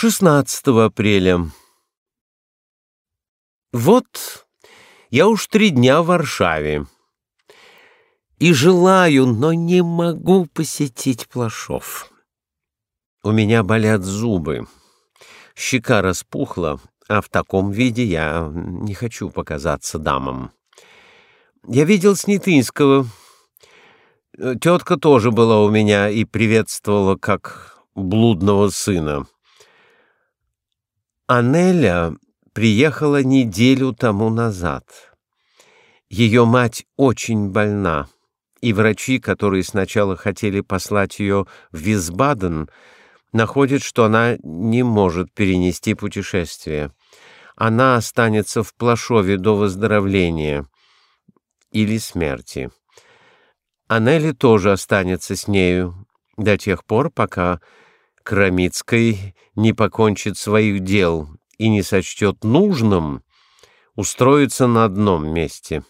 16 апреля. Вот я уж три дня в Варшаве. И желаю, но не могу посетить Плашов. У меня болят зубы. Щека распухла, а в таком виде я не хочу показаться дамам. Я видел Снятынского. Тетка тоже была у меня и приветствовала как блудного сына. Анеля приехала неделю тому назад. Ее мать очень больна, и врачи, которые сначала хотели послать ее в Висбаден, находят, что она не может перенести путешествие. Она останется в Плашове до выздоровления или смерти. Анели тоже останется с нею до тех пор, пока Крамицкой не покончит своих дел и не сочтет нужным устроиться на одном месте.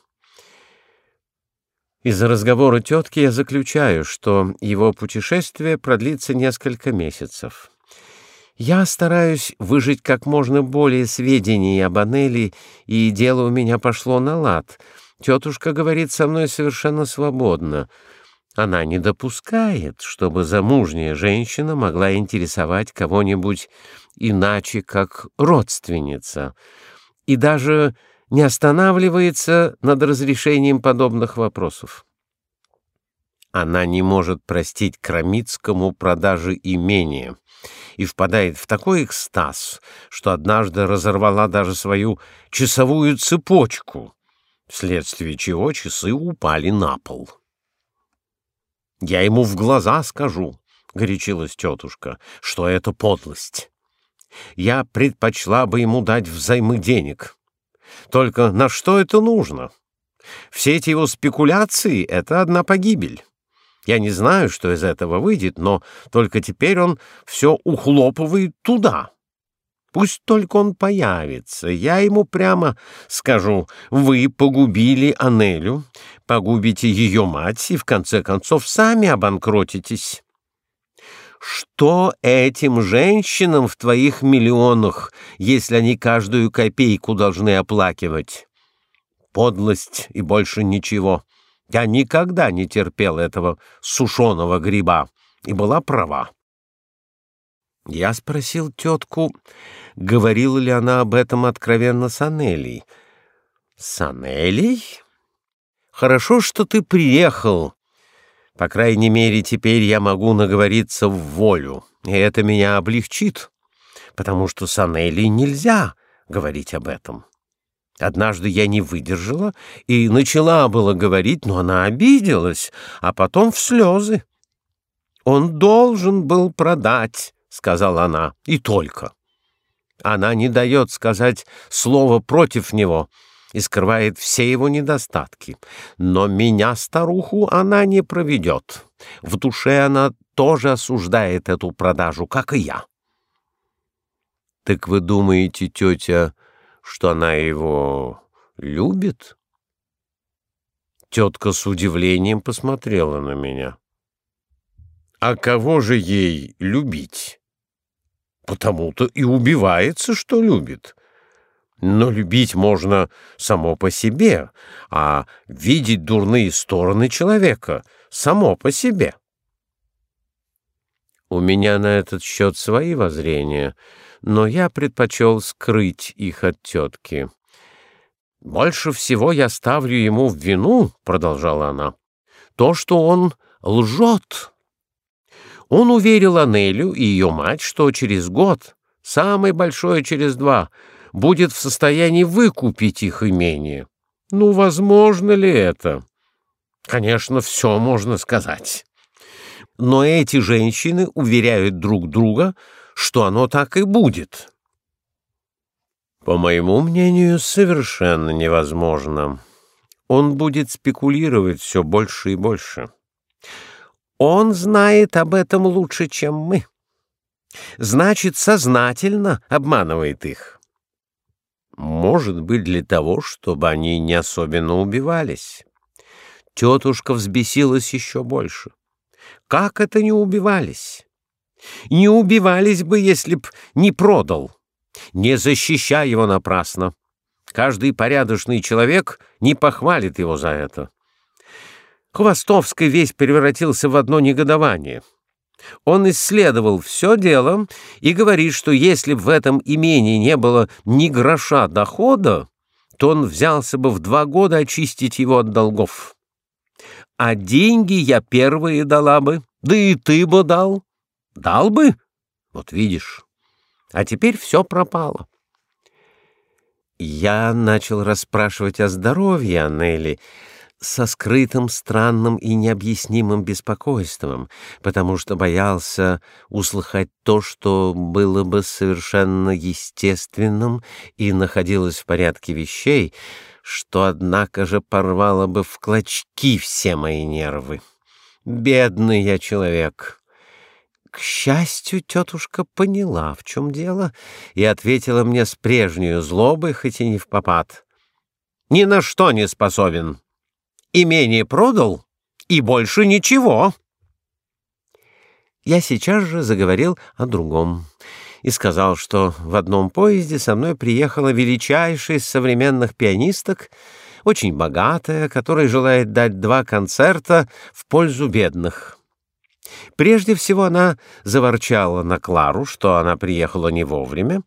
Из разговора тетки я заключаю, что его путешествие продлится несколько месяцев. Я стараюсь выжить как можно более сведений об Анели, и дело у меня пошло на лад. Тетушка говорит со мной совершенно свободно — она не допускает, чтобы замужняя женщина могла интересовать кого-нибудь иначе, как родственница, и даже не останавливается над разрешением подобных вопросов. Она не может простить Крамицкому продажи имения и впадает в такой экстаз, что однажды разорвала даже свою часовую цепочку, вследствие чего часы упали на пол. Я ему в глаза скажу, — горячилась тетушка, — что это подлость. Я предпочла бы ему дать взаймы денег. Только на что это нужно? Все эти его спекуляции — это одна погибель. Я не знаю, что из этого выйдет, но только теперь он все ухлопывает туда. Пусть только он появится, я ему прямо скажу, вы погубили Анелю, погубите ее мать и, в конце концов, сами обанкротитесь. Что этим женщинам в твоих миллионах, если они каждую копейку должны оплакивать? Подлость и больше ничего. Я никогда не терпел этого сушеного гриба и была права. Я спросил тетку, говорила ли она об этом откровенно с Анелей. «С Анелей? Хорошо, что ты приехал. По крайней мере, теперь я могу наговориться в волю, и это меня облегчит, потому что с Анелей нельзя говорить об этом». Однажды я не выдержала и начала было говорить, но она обиделась, а потом в слезы. Он должен был продать — сказала она, — и только. Она не дает сказать слово против него и скрывает все его недостатки. Но меня, старуху, она не проведет. В душе она тоже осуждает эту продажу, как и я. Так вы думаете, тетя, что она его любит? Тетка с удивлением посмотрела на меня. А кого же ей любить? Потому-то и убивается, что любит. Но любить можно само по себе, а видеть дурные стороны человека само по себе. У меня на этот счет свои воззрения, но я предпочел скрыть их от тетки. «Больше всего я ставлю ему в вину, — продолжала она, — то, что он лжет». Он уверил Анелю и ее мать, что через год, самый большой через два, будет в состоянии выкупить их имение. Ну, возможно ли это? Конечно, все можно сказать. Но эти женщины уверяют друг друга, что оно так и будет. По моему мнению, совершенно невозможно. Он будет спекулировать все больше и больше. Он знает об этом лучше, чем мы. Значит, сознательно обманывает их. Может быть, для того, чтобы они не особенно убивались. Тетушка взбесилась еще больше. Как это не убивались? Не убивались бы, если б не продал. Не защищай его напрасно. Каждый порядочный человек не похвалит его за это. Хвостовский весь превратился в одно негодование. Он исследовал все дело и говорит, что если в этом имении не было ни гроша дохода, то он взялся бы в два года очистить его от долгов. А деньги я первые дала бы, да и ты бы дал. Дал бы? Вот видишь. А теперь все пропало. Я начал расспрашивать о здоровье Анели со скрытым, странным и необъяснимым беспокойством, потому что боялся услыхать то, что было бы совершенно естественным и находилось в порядке вещей, что, однако же, порвало бы в клочки все мои нервы. Бедный я человек. К счастью, тетушка поняла, в чем дело, и ответила мне с прежней злобой, хоть и не в попад. «Ни на что не способен. Имение продал, и больше ничего». Я сейчас же заговорил о другом и сказал, что в одном поезде со мной приехала величайшая из современных пианисток, очень богатая, которая желает дать два концерта в пользу бедных. Прежде всего она заворчала на Клару, что она приехала не вовремя.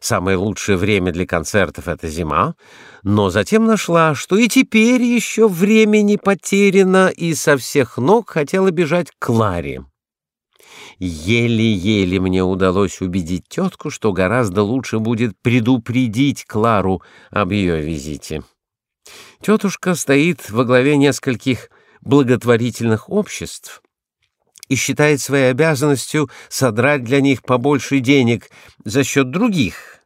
Самое лучшее время для концертов — это зима. Но затем нашла, что и теперь еще времени потеряно, и со всех ног хотела бежать к Кларе. Еле-еле мне удалось убедить тетку, что гораздо лучше будет предупредить Клару об ее визите. Тетушка стоит во главе нескольких благотворительных обществ — и считает своей обязанностью содрать для них побольше денег за счет других,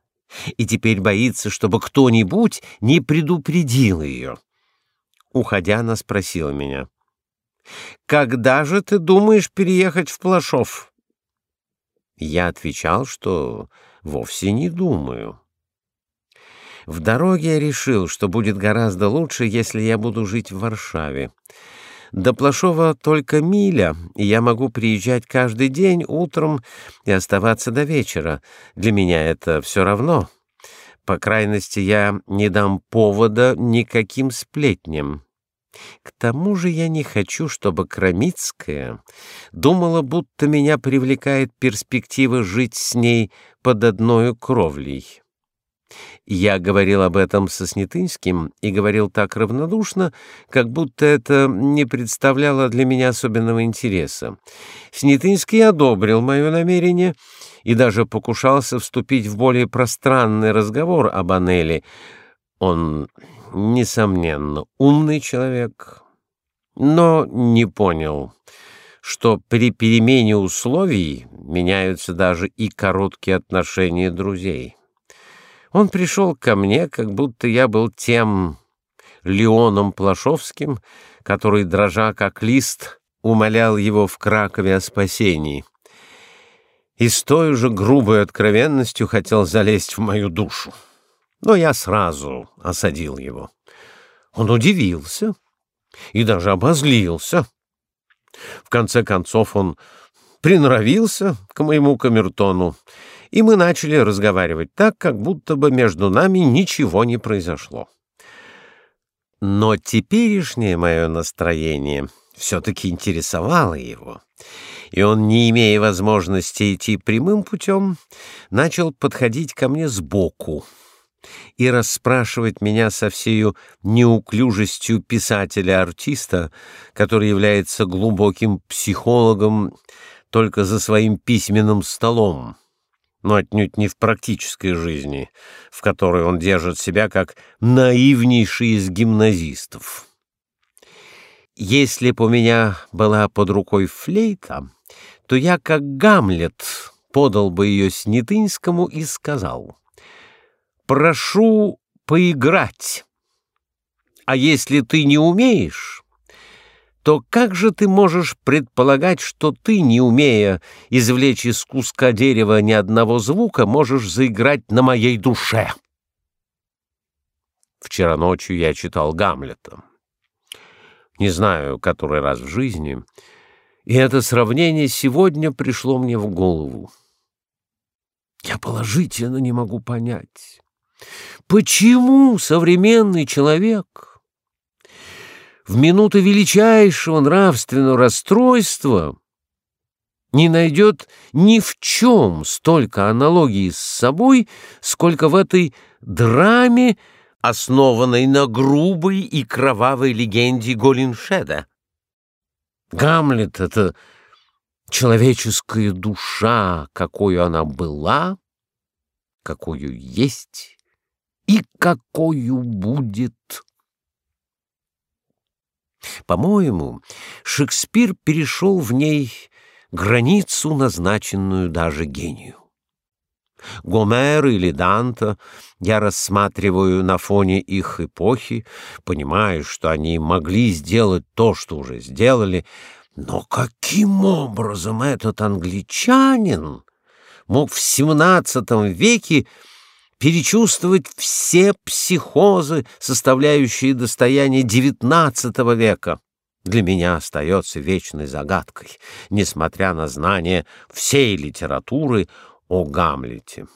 и теперь боится, чтобы кто-нибудь не предупредил ее. Уходя, она спросила меня, «Когда же ты думаешь переехать в Плашов?» Я отвечал, что вовсе не думаю. В дороге я решил, что будет гораздо лучше, если я буду жить в Варшаве. До Плашова только миля, и я могу приезжать каждый день утром и оставаться до вечера. Для меня это все равно. По крайности, я не дам повода никаким сплетням. К тому же я не хочу, чтобы Крамицкая думала, будто меня привлекает перспектива жить с ней под одной кровлей. Я говорил об этом со Снятынским и говорил так равнодушно, как будто это не представляло для меня особенного интереса. Снятынский одобрил мое намерение и даже покушался вступить в более пространный разговор об Анели. Он, несомненно, умный человек, но не понял, что при перемене условий меняются даже и короткие отношения друзей. Он пришел ко мне, как будто я был тем Леоном Плашовским, который, дрожа как лист, умолял его в Кракове о спасении. И с той же грубой откровенностью хотел залезть в мою душу. Но я сразу осадил его. Он удивился и даже обозлился. В конце концов он приноровился к моему камертону и мы начали разговаривать так, как будто бы между нами ничего не произошло. Но теперешнее мое настроение все-таки интересовало его, и он, не имея возможности идти прямым путем, начал подходить ко мне сбоку и расспрашивать меня со всею неуклюжестью писателя-артиста, который является глубоким психологом только за своим письменным столом но отнюдь не в практической жизни, в которой он держит себя как наивнейший из гимназистов. Если бы у меня была под рукой флейта, то я, как Гамлет, подал бы ее Снятынскому и сказал «Прошу поиграть, а если ты не умеешь, то как же ты можешь предполагать, что ты, не умея извлечь из куска дерева ни одного звука, можешь заиграть на моей душе? Вчера ночью я читал Гамлета. Не знаю, который раз в жизни, И это сравнение сегодня пришло мне в голову. Я положительно не могу понять, почему современный человек в минуты величайшего нравственного расстройства не найдет ни в чем столько аналогии с собой, сколько в этой драме, основанной на грубой и кровавой легенде Голиншеда. Гамлет — это человеческая душа, какой она была, какую есть и какую будет. По-моему, Шекспир перешел в ней границу, назначенную даже гению. Гомер или Данта я рассматриваю на фоне их эпохи, понимаю, что они могли сделать то, что уже сделали, но каким образом этот англичанин мог в XVII веке перечувствовать все психозы, составляющие достояние XIX века? для меня остается вечной загадкой, несмотря на знание всей литературы о Гамлете.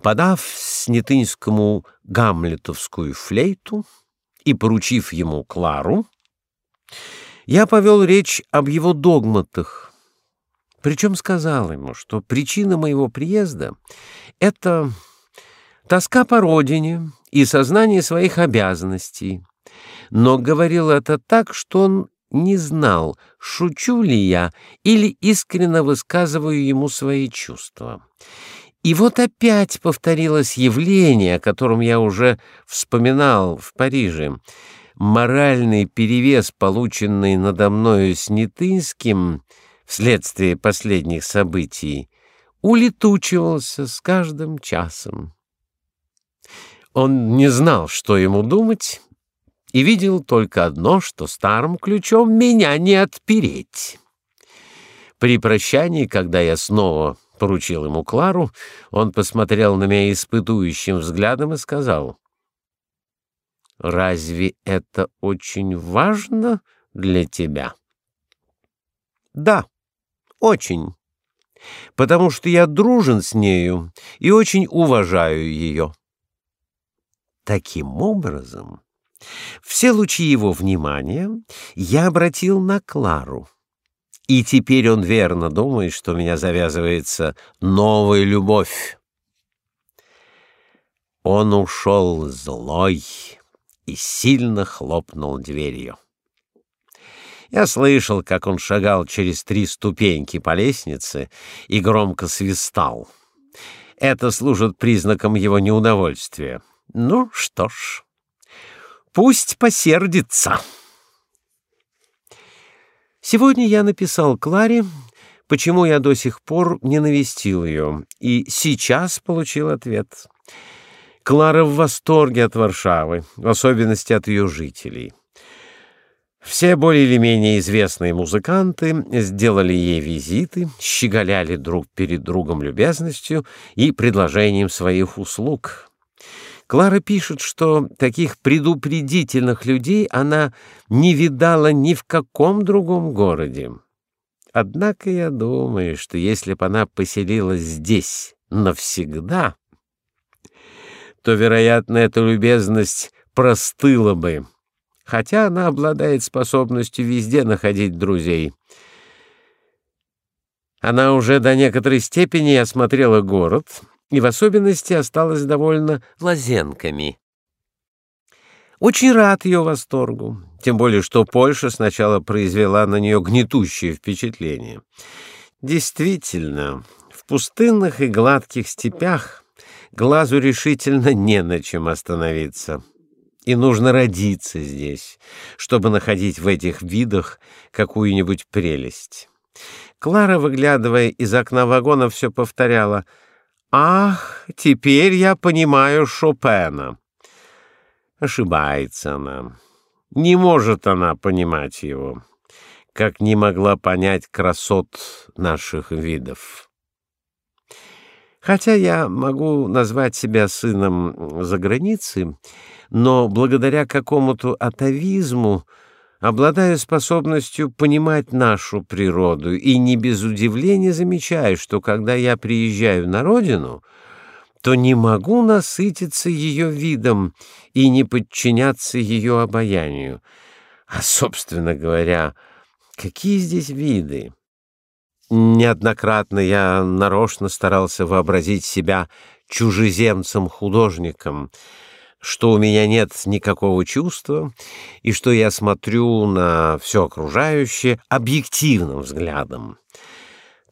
Подав Снятынскому гамлетовскую флейту и поручив ему Клару, я повел речь об его догматах, причем сказал ему, что причина моего приезда — это тоска по родине и сознание своих обязанностей, но говорил это так, что он не знал, шучу ли я или искренне высказываю ему свои чувства. И вот опять повторилось явление, о котором я уже вспоминал в Париже. Моральный перевес, полученный надо мною Снятынским вследствие последних событий, улетучивался с каждым часом. Он не знал, что ему думать, и видел только одно, что старым ключом меня не отпереть. При прощании, когда я снова поручил ему Клару, он посмотрел на меня испытующим взглядом и сказал, «Разве это очень важно для тебя?» «Да, очень, потому что я дружен с нею и очень уважаю ее». Таким образом, все лучи его внимания я обратил на Клару. И теперь он верно думает, что у меня завязывается новая любовь. Он ушел злой и сильно хлопнул дверью. Я слышал, как он шагал через три ступеньки по лестнице и громко свистал. Это служит признаком его неудовольствия. Ну что ж... Пусть посердится. Сегодня я написал Кларе, почему я до сих пор не навестил ее, и сейчас получил ответ. Клара в восторге от Варшавы, в особенности от ее жителей. Все более или менее известные музыканты сделали ей визиты, щеголяли друг перед другом любезностью и предложением своих услуг. Клара пишет, что таких предупредительных людей она не видала ни в каком другом городе. Однако я думаю, что если бы она поселилась здесь навсегда, то, вероятно, эта любезность простыла бы, хотя она обладает способностью везде находить друзей. Она уже до некоторой степени осмотрела город — и в особенности осталась довольно лазенками. Очень рад ее восторгу, тем более что Польша сначала произвела на нее гнетущее впечатление. Действительно, в пустынных и гладких степях глазу решительно не на чем остановиться. И нужно родиться здесь, чтобы находить в этих видах какую-нибудь прелесть. Клара, выглядывая из окна вагона, все повторяла — Ах, теперь я понимаю Шопена. Ошибается она. Не может она понимать его, как не могла понять красот наших видов. Хотя я могу назвать себя сыном за границы, но благодаря какому-то атовизму обладаю способностью понимать нашу природу и не без удивления замечаю, что когда я приезжаю на родину, то не могу насытиться ее видом и не подчиняться ее обаянию. А, собственно говоря, какие здесь виды? Неоднократно я нарочно старался вообразить себя чужеземцем-художником, что у меня нет никакого чувства и что я смотрю на все окружающее объективным взглядом.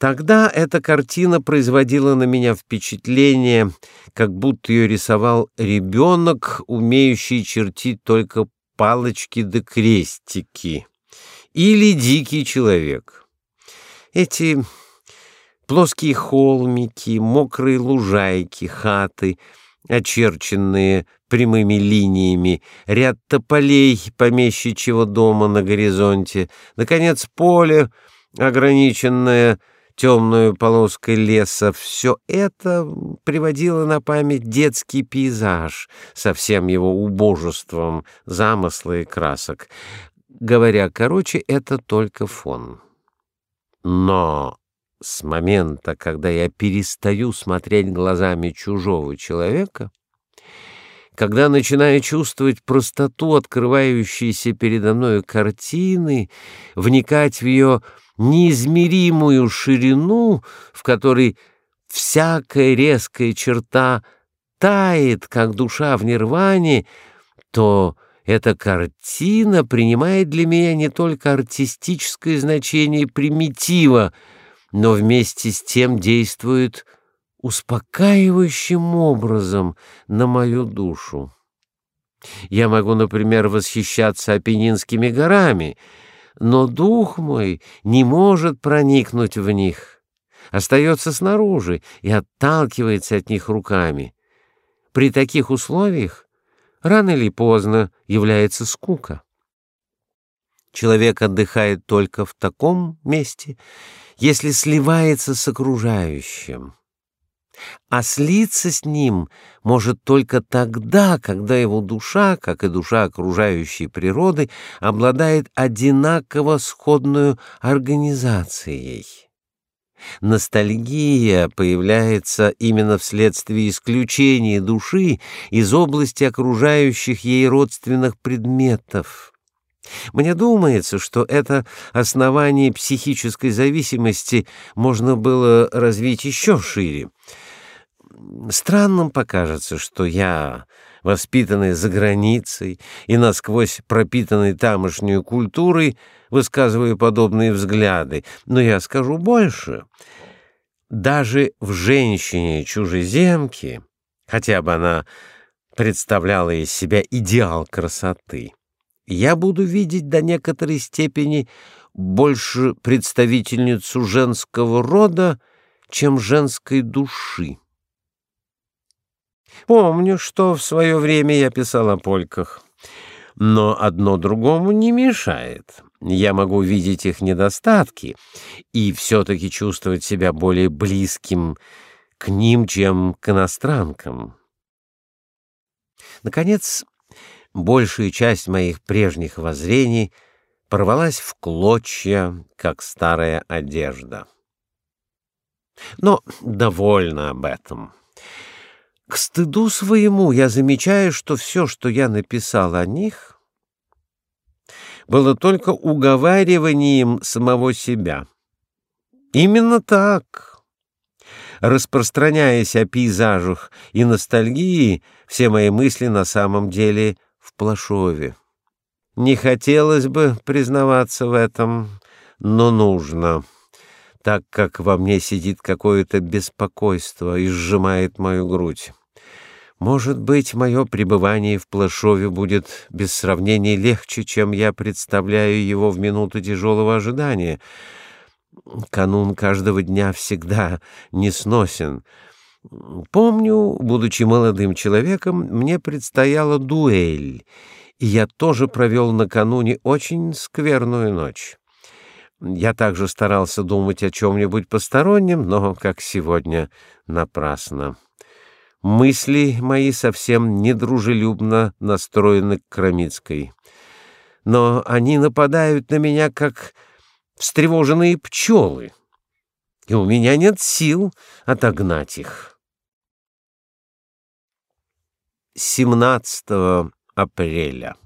Тогда эта картина производила на меня впечатление, как будто ее рисовал ребенок, умеющий чертить только палочки да крестики, или дикий человек. Эти плоские холмики, мокрые лужайки, хаты, очерченные прямыми линиями, ряд тополей помещичьего дома на горизонте, наконец, поле, ограниченное темную полоской леса, все это приводило на память детский пейзаж со всем его убожеством замысла и красок. Говоря короче, это только фон. Но с момента, когда я перестаю смотреть глазами чужого человека, когда начинаю чувствовать простоту открывающейся передо мною картины, вникать в ее неизмеримую ширину, в которой всякая резкая черта тает, как душа в нирване, то эта картина принимает для меня не только артистическое значение примитива, но вместе с тем действует успокаивающим образом на мою душу. Я могу, например, восхищаться Апеннинскими горами, но дух мой не может проникнуть в них, остается снаружи и отталкивается от них руками. При таких условиях рано или поздно является скука. Человек отдыхает только в таком месте, если сливается с окружающим а слиться с ним может только тогда, когда его душа, как и душа окружающей природы, обладает одинаково сходной организацией. Ностальгия появляется именно вследствие исключения души из области окружающих ей родственных предметов. Мне думается, что это основание психической зависимости можно было развить еще шире. Странным покажется, что я, воспитанный за границей и насквозь пропитанный тамошней культурой, высказываю подобные взгляды, но я скажу больше. Даже в женщине-чужеземке, хотя бы она представляла из себя идеал красоты, я буду видеть до некоторой степени больше представительницу женского рода, чем женской души. Помню, что в свое время я писал о польках. Но одно другому не мешает. Я могу видеть их недостатки и все-таки чувствовать себя более близким к ним, чем к иностранкам. Наконец, большая часть моих прежних воззрений порвалась в клочья, как старая одежда. Но довольно об этом. К стыду своему я замечаю, что все, что я написал о них, было только уговариванием самого себя. Именно так. Распространяясь о пейзажах и ностальгии, все мои мысли на самом деле Плашове. Не хотелось бы признаваться в этом, но нужно, так как во мне сидит какое-то беспокойство и сжимает мою грудь. Может быть, мое пребывание в Плашове будет без сравнения легче, чем я представляю его в минуту тяжелого ожидания. Канун каждого дня всегда несносен. Помню, будучи молодым человеком, мне предстояла дуэль, и я тоже провел накануне очень скверную ночь. Я также старался думать о чем-нибудь постороннем, но, как сегодня, напрасно. Мысли мои совсем недружелюбно настроены к Крамицкой. но они нападают на меня, как встревоженные пчелы, и у меня нет сил отогнать их. 17 апреля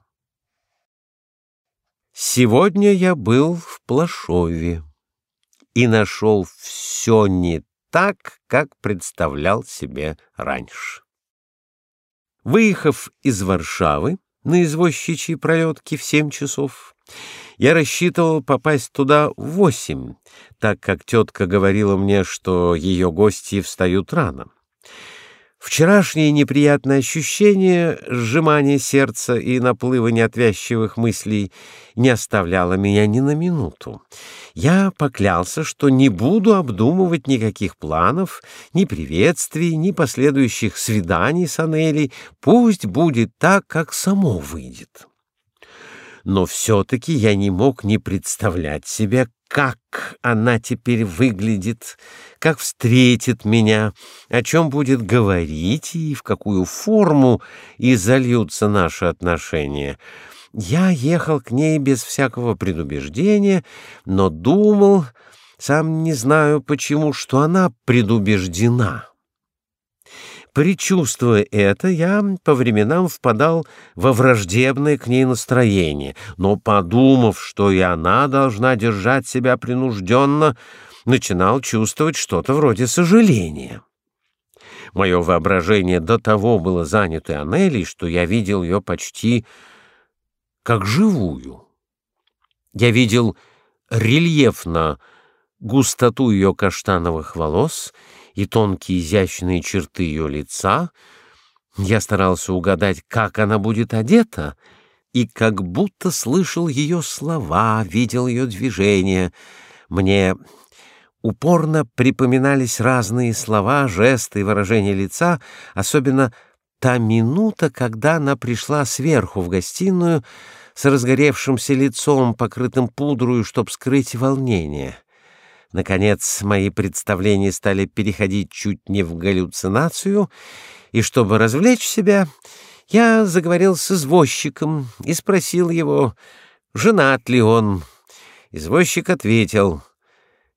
Сегодня я был в Плашове и нашел все не так, как представлял себе раньше. Выехав из Варшавы на извозчичьей пролетке в семь часов, я рассчитывал попасть туда в восемь, так как тетка говорила мне, что ее гости встают рано. Вчерашнее неприятное ощущение, сжимание сердца и наплыва неотвязчивых мыслей не оставляло меня ни на минуту. Я поклялся, что не буду обдумывать никаких планов, ни приветствий, ни последующих свиданий с Анелей. Пусть будет так, как само выйдет но все-таки я не мог не представлять себе, как она теперь выглядит, как встретит меня, о чем будет говорить и в какую форму изольются наши отношения. Я ехал к ней без всякого предубеждения, но думал, сам не знаю почему, что она предубеждена. Причувствуя это, я по временам впадал во враждебное к ней настроение, но, подумав, что и она должна держать себя принужденно, начинал чувствовать что-то вроде сожаления. Мое воображение до того было занято Анелей, что я видел ее почти как живую. Я видел рельефно густоту ее каштановых волос — и тонкие изящные черты ее лица, я старался угадать, как она будет одета, и как будто слышал ее слова, видел ее движения. Мне упорно припоминались разные слова, жесты и выражения лица, особенно та минута, когда она пришла сверху в гостиную с разгоревшимся лицом, покрытым пудрою, чтобы скрыть волнение. Наконец, мои представления стали переходить чуть не в галлюцинацию, и чтобы развлечь себя, я заговорил с извозчиком и спросил его, женат ли он. Извозчик ответил,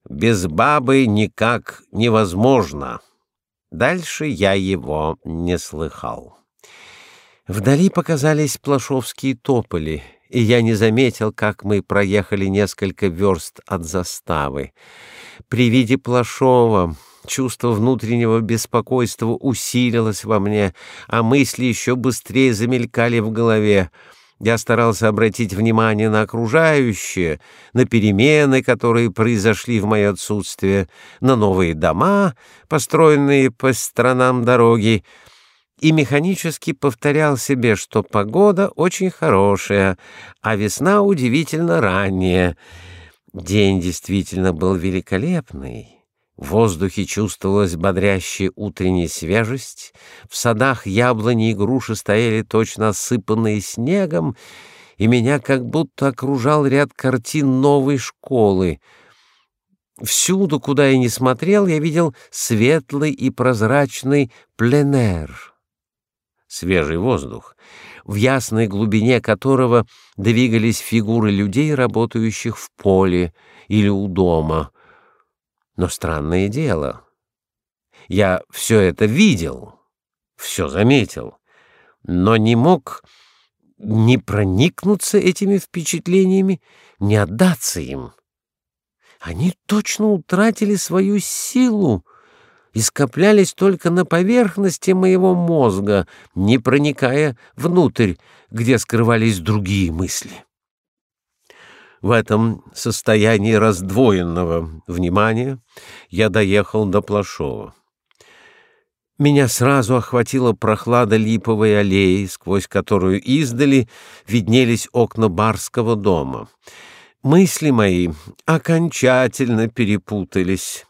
«Без бабы никак невозможно». Дальше я его не слыхал. Вдали показались плашовские тополи — и я не заметил, как мы проехали несколько верст от заставы. При виде Плашова чувство внутреннего беспокойства усилилось во мне, а мысли еще быстрее замелькали в голове. Я старался обратить внимание на окружающее, на перемены, которые произошли в мое отсутствие, на новые дома, построенные по сторонам дороги, и механически повторял себе, что погода очень хорошая, а весна удивительно ранняя. День действительно был великолепный. В воздухе чувствовалась бодрящая утренняя свежесть, в садах яблони и груши стояли точно осыпанные снегом, и меня как будто окружал ряд картин новой школы. Всюду, куда я ни смотрел, я видел светлый и прозрачный пленэр свежий воздух, в ясной глубине которого двигались фигуры людей, работающих в поле или у дома. Но странное дело, я все это видел, все заметил, но не мог не проникнуться этими впечатлениями, не отдаться им. Они точно утратили свою силу, и скоплялись только на поверхности моего мозга, не проникая внутрь, где скрывались другие мысли. В этом состоянии раздвоенного внимания я доехал до Плашова. Меня сразу охватила прохлада липовой аллеи, сквозь которую издали виднелись окна барского дома. Мысли мои окончательно перепутались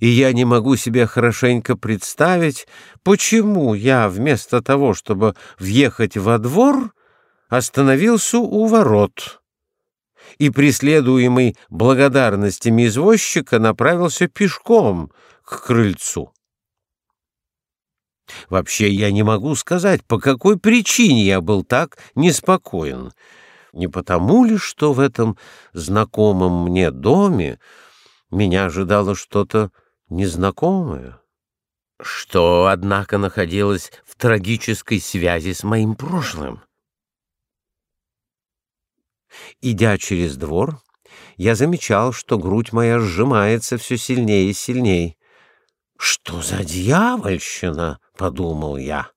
и я не могу себе хорошенько представить, почему я вместо того, чтобы въехать во двор, остановился у ворот и, преследуемый благодарностями извозчика, направился пешком к крыльцу. Вообще я не могу сказать, по какой причине я был так неспокоен. Не потому ли, что в этом знакомом мне доме меня ожидало что-то незнакомое, что, однако, находилось в трагической связи с моим прошлым? Идя через двор, я замечал, что грудь моя сжимается все сильнее и сильнее. «Что за дьявольщина?» — подумал я.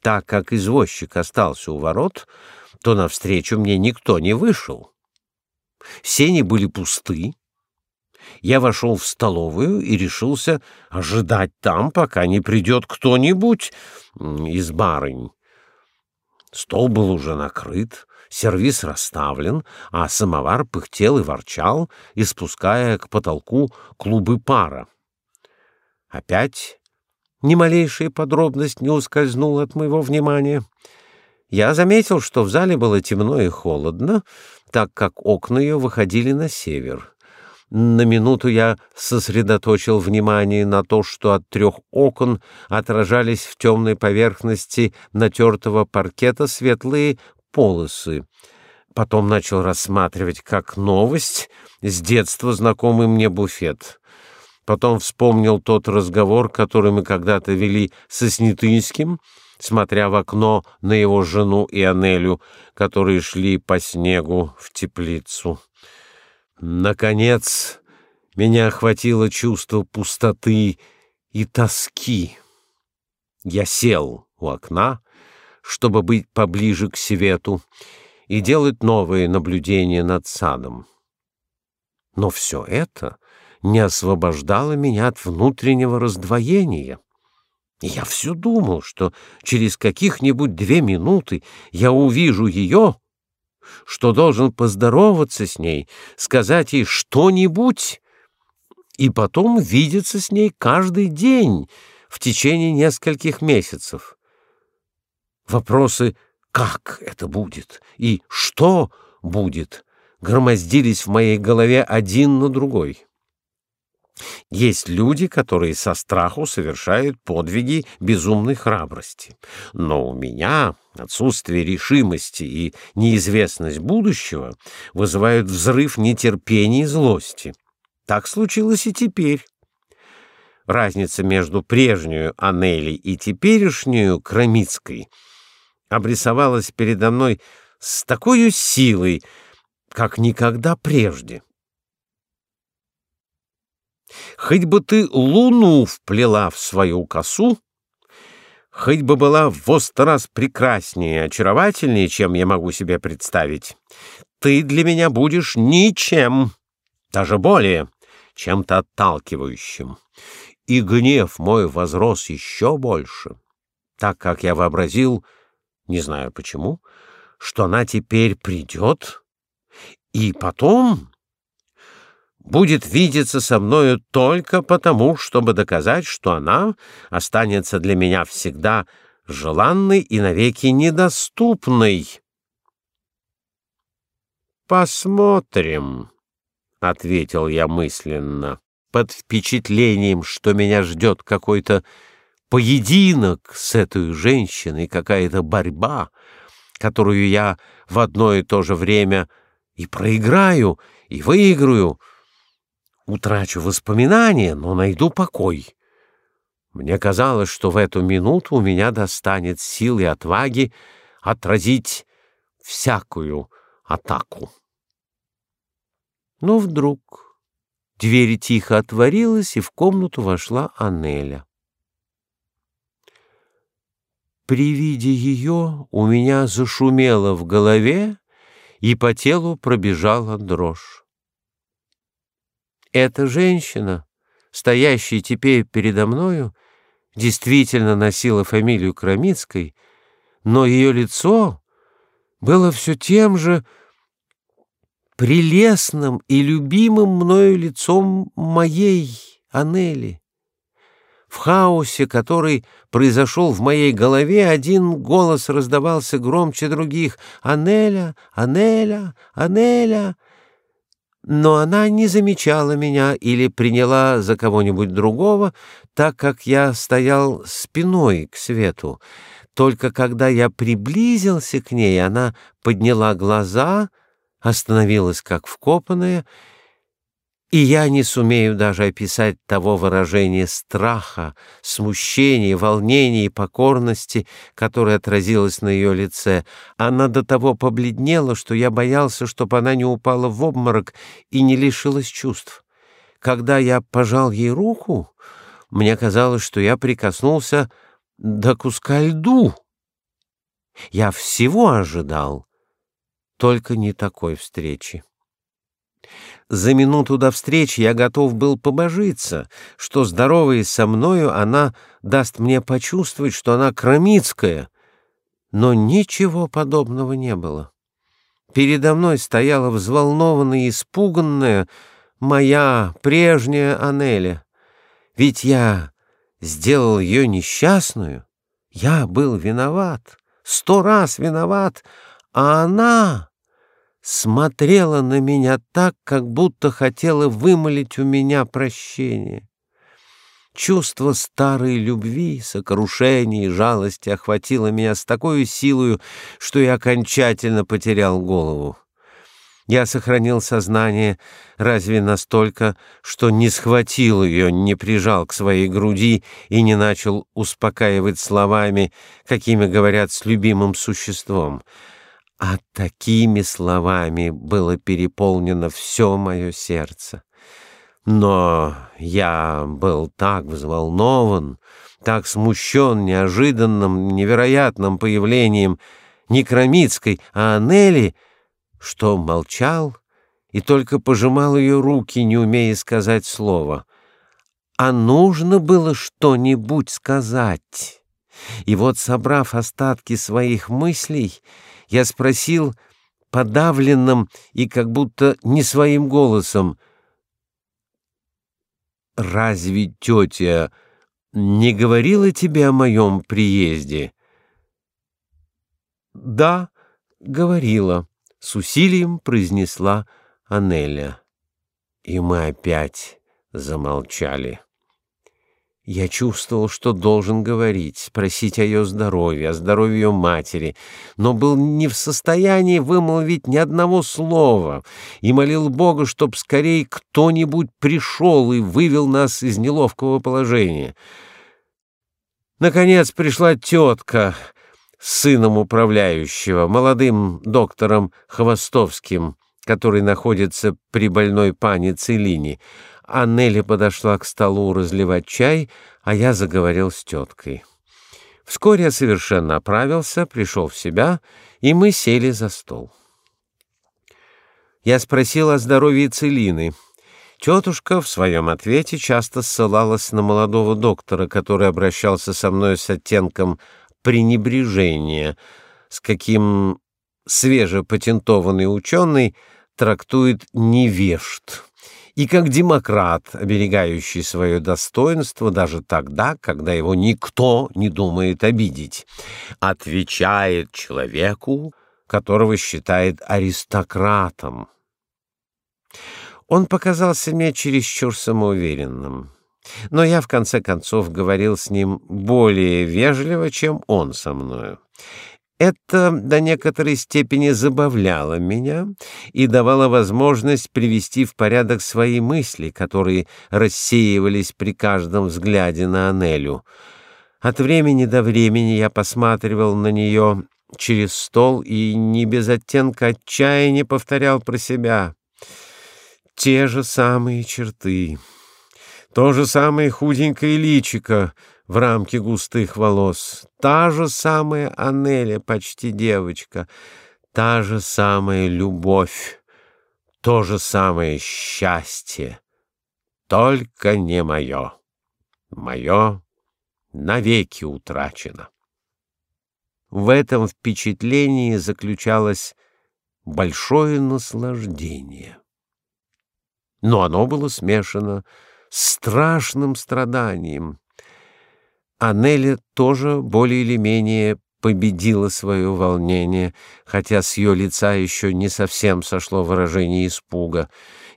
Так как извозчик остался у ворот, то навстречу мне никто не вышел. Сени были пусты. Я вошел в столовую и решился ожидать там, пока не придет кто-нибудь из барынь. Стол был уже накрыт, сервиз расставлен, а самовар пыхтел и ворчал, испуская к потолку клубы пара. Опять ни малейшая подробность не ускользнула от моего внимания. Я заметил, что в зале было темно и холодно, так как окна ее выходили на север. На минуту я сосредоточил внимание на то, что от трех окон отражались в темной поверхности натертого паркета светлые полосы. Потом начал рассматривать как новость с детства знакомый мне буфет. Потом вспомнил тот разговор, который мы когда-то вели со Снятынским, смотря в окно на его жену и Анелю, которые шли по снегу в теплицу. Наконец, меня охватило чувство пустоты и тоски. Я сел у окна, чтобы быть поближе к свету и делать новые наблюдения над садом. Но все это не освобождало меня от внутреннего раздвоения. Я все думал, что через каких-нибудь две минуты я увижу ее — что должен поздороваться с ней, сказать ей что-нибудь и потом видеться с ней каждый день в течение нескольких месяцев. Вопросы «как это будет?» и «что будет?» громоздились в моей голове один на другой. Есть люди, которые со страху совершают подвиги безумной храбрости. Но у меня отсутствие решимости и неизвестность будущего вызывают взрыв нетерпения и злости. Так случилось и теперь. Разница между прежнюю Анели и теперешнюю Крамицкой обрисовалась передо мной с такой силой, как никогда прежде. Хоть бы ты луну вплела в свою косу, хоть бы была в сто раз прекраснее и очаровательнее, чем я могу себе представить, ты для меня будешь ничем, даже более, чем-то отталкивающим. И гнев мой возрос еще больше, так как я вообразил, не знаю почему, что она теперь придет, и потом будет видеться со мною только потому, чтобы доказать, что она останется для меня всегда желанной и навеки недоступной. «Посмотрим», — ответил я мысленно, под впечатлением, что меня ждет какой-то поединок с этой женщиной, какая-то борьба, которую я в одно и то же время и проиграю, и выиграю, утрачу воспоминания, но найду покой. Мне казалось, что в эту минуту у меня достанет сил и отваги отразить всякую атаку. Но вдруг дверь тихо отворилась, и в комнату вошла Анеля. При виде ее у меня зашумело в голове, и по телу пробежала дрожь. Эта женщина, стоящая теперь передо мною, действительно носила фамилию Крамицкой, но ее лицо было все тем же прелестным и любимым мною лицом моей Анели. В хаосе, который произошел в моей голове, один голос раздавался громче других «Анеля! Анеля! Анеля!» Но она не замечала меня или приняла за кого-нибудь другого, так как я стоял спиной к свету. Только когда я приблизился к ней, она подняла глаза, остановилась как вкопанная, и я не сумею даже описать того выражения страха, смущения, волнения и покорности, которое отразилось на ее лице. Она до того побледнела, что я боялся, чтобы она не упала в обморок и не лишилась чувств. Когда я пожал ей руку, мне казалось, что я прикоснулся до куска льду. Я всего ожидал, только не такой встречи. За минуту до встречи я готов был побожиться, что, здороваясь со мною, она даст мне почувствовать, что она кромицкая, но ничего подобного не было. Передо мной стояла взволнованная и испуганная моя прежняя Анеля. Ведь я сделал ее несчастную, я был виноват, сто раз виноват, а она смотрела на меня так, как будто хотела вымолить у меня прощение. Чувство старой любви, сокрушения и жалости охватило меня с такой силой, что я окончательно потерял голову. Я сохранил сознание разве настолько, что не схватил ее, не прижал к своей груди и не начал успокаивать словами, какими говорят с любимым существом. А такими словами было переполнено все мое сердце. Но я был так взволнован, так смущен неожиданным, невероятным появлением не Крамицкой, а Анели — что молчал и только пожимал ее руки, не умея сказать слова. А нужно было что-нибудь сказать. И вот, собрав остатки своих мыслей, я спросил подавленным и как будто не своим голосом, «Разве тетя не говорила тебе о моем приезде?» «Да, говорила», — с усилием произнесла Анеля. И мы опять замолчали. Я чувствовал, что должен говорить, просить о ее здоровье, о здоровье ее матери, но был не в состоянии вымолвить ни одного слова и молил Бога, чтоб скорее кто-нибудь пришел и вывел нас из неловкого положения. Наконец пришла тетка — сыном управляющего, молодым доктором Хвостовским, который находится при больной пане Целине. А подошла к столу разливать чай, а я заговорил с теткой. Вскоре я совершенно оправился, пришел в себя, и мы сели за стол. Я спросил о здоровье Целины. Тетушка в своем ответе часто ссылалась на молодого доктора, который обращался со мной с оттенком пренебрежение, с каким свежепатентованный ученый трактует невежд, и как демократ, оберегающий свое достоинство даже тогда, когда его никто не думает обидеть, отвечает человеку, которого считает аристократом. Он показался мне чересчур самоуверенным. Но я, в конце концов, говорил с ним более вежливо, чем он со мною. Это до некоторой степени забавляло меня и давало возможность привести в порядок свои мысли, которые рассеивались при каждом взгляде на Анелю. От времени до времени я посматривал на нее через стол и не без оттенка отчаяния повторял про себя те же самые черты. То же самое худенькое личико в рамке густых волос, та же самая Анеля, почти девочка, та же самая любовь, то же самое счастье, только не мое. Мое навеки утрачено. В этом впечатлении заключалось большое наслаждение. Но оно было смешано страшным страданием. А Нелли тоже более или менее победила свое волнение, хотя с ее лица еще не совсем сошло выражение испуга.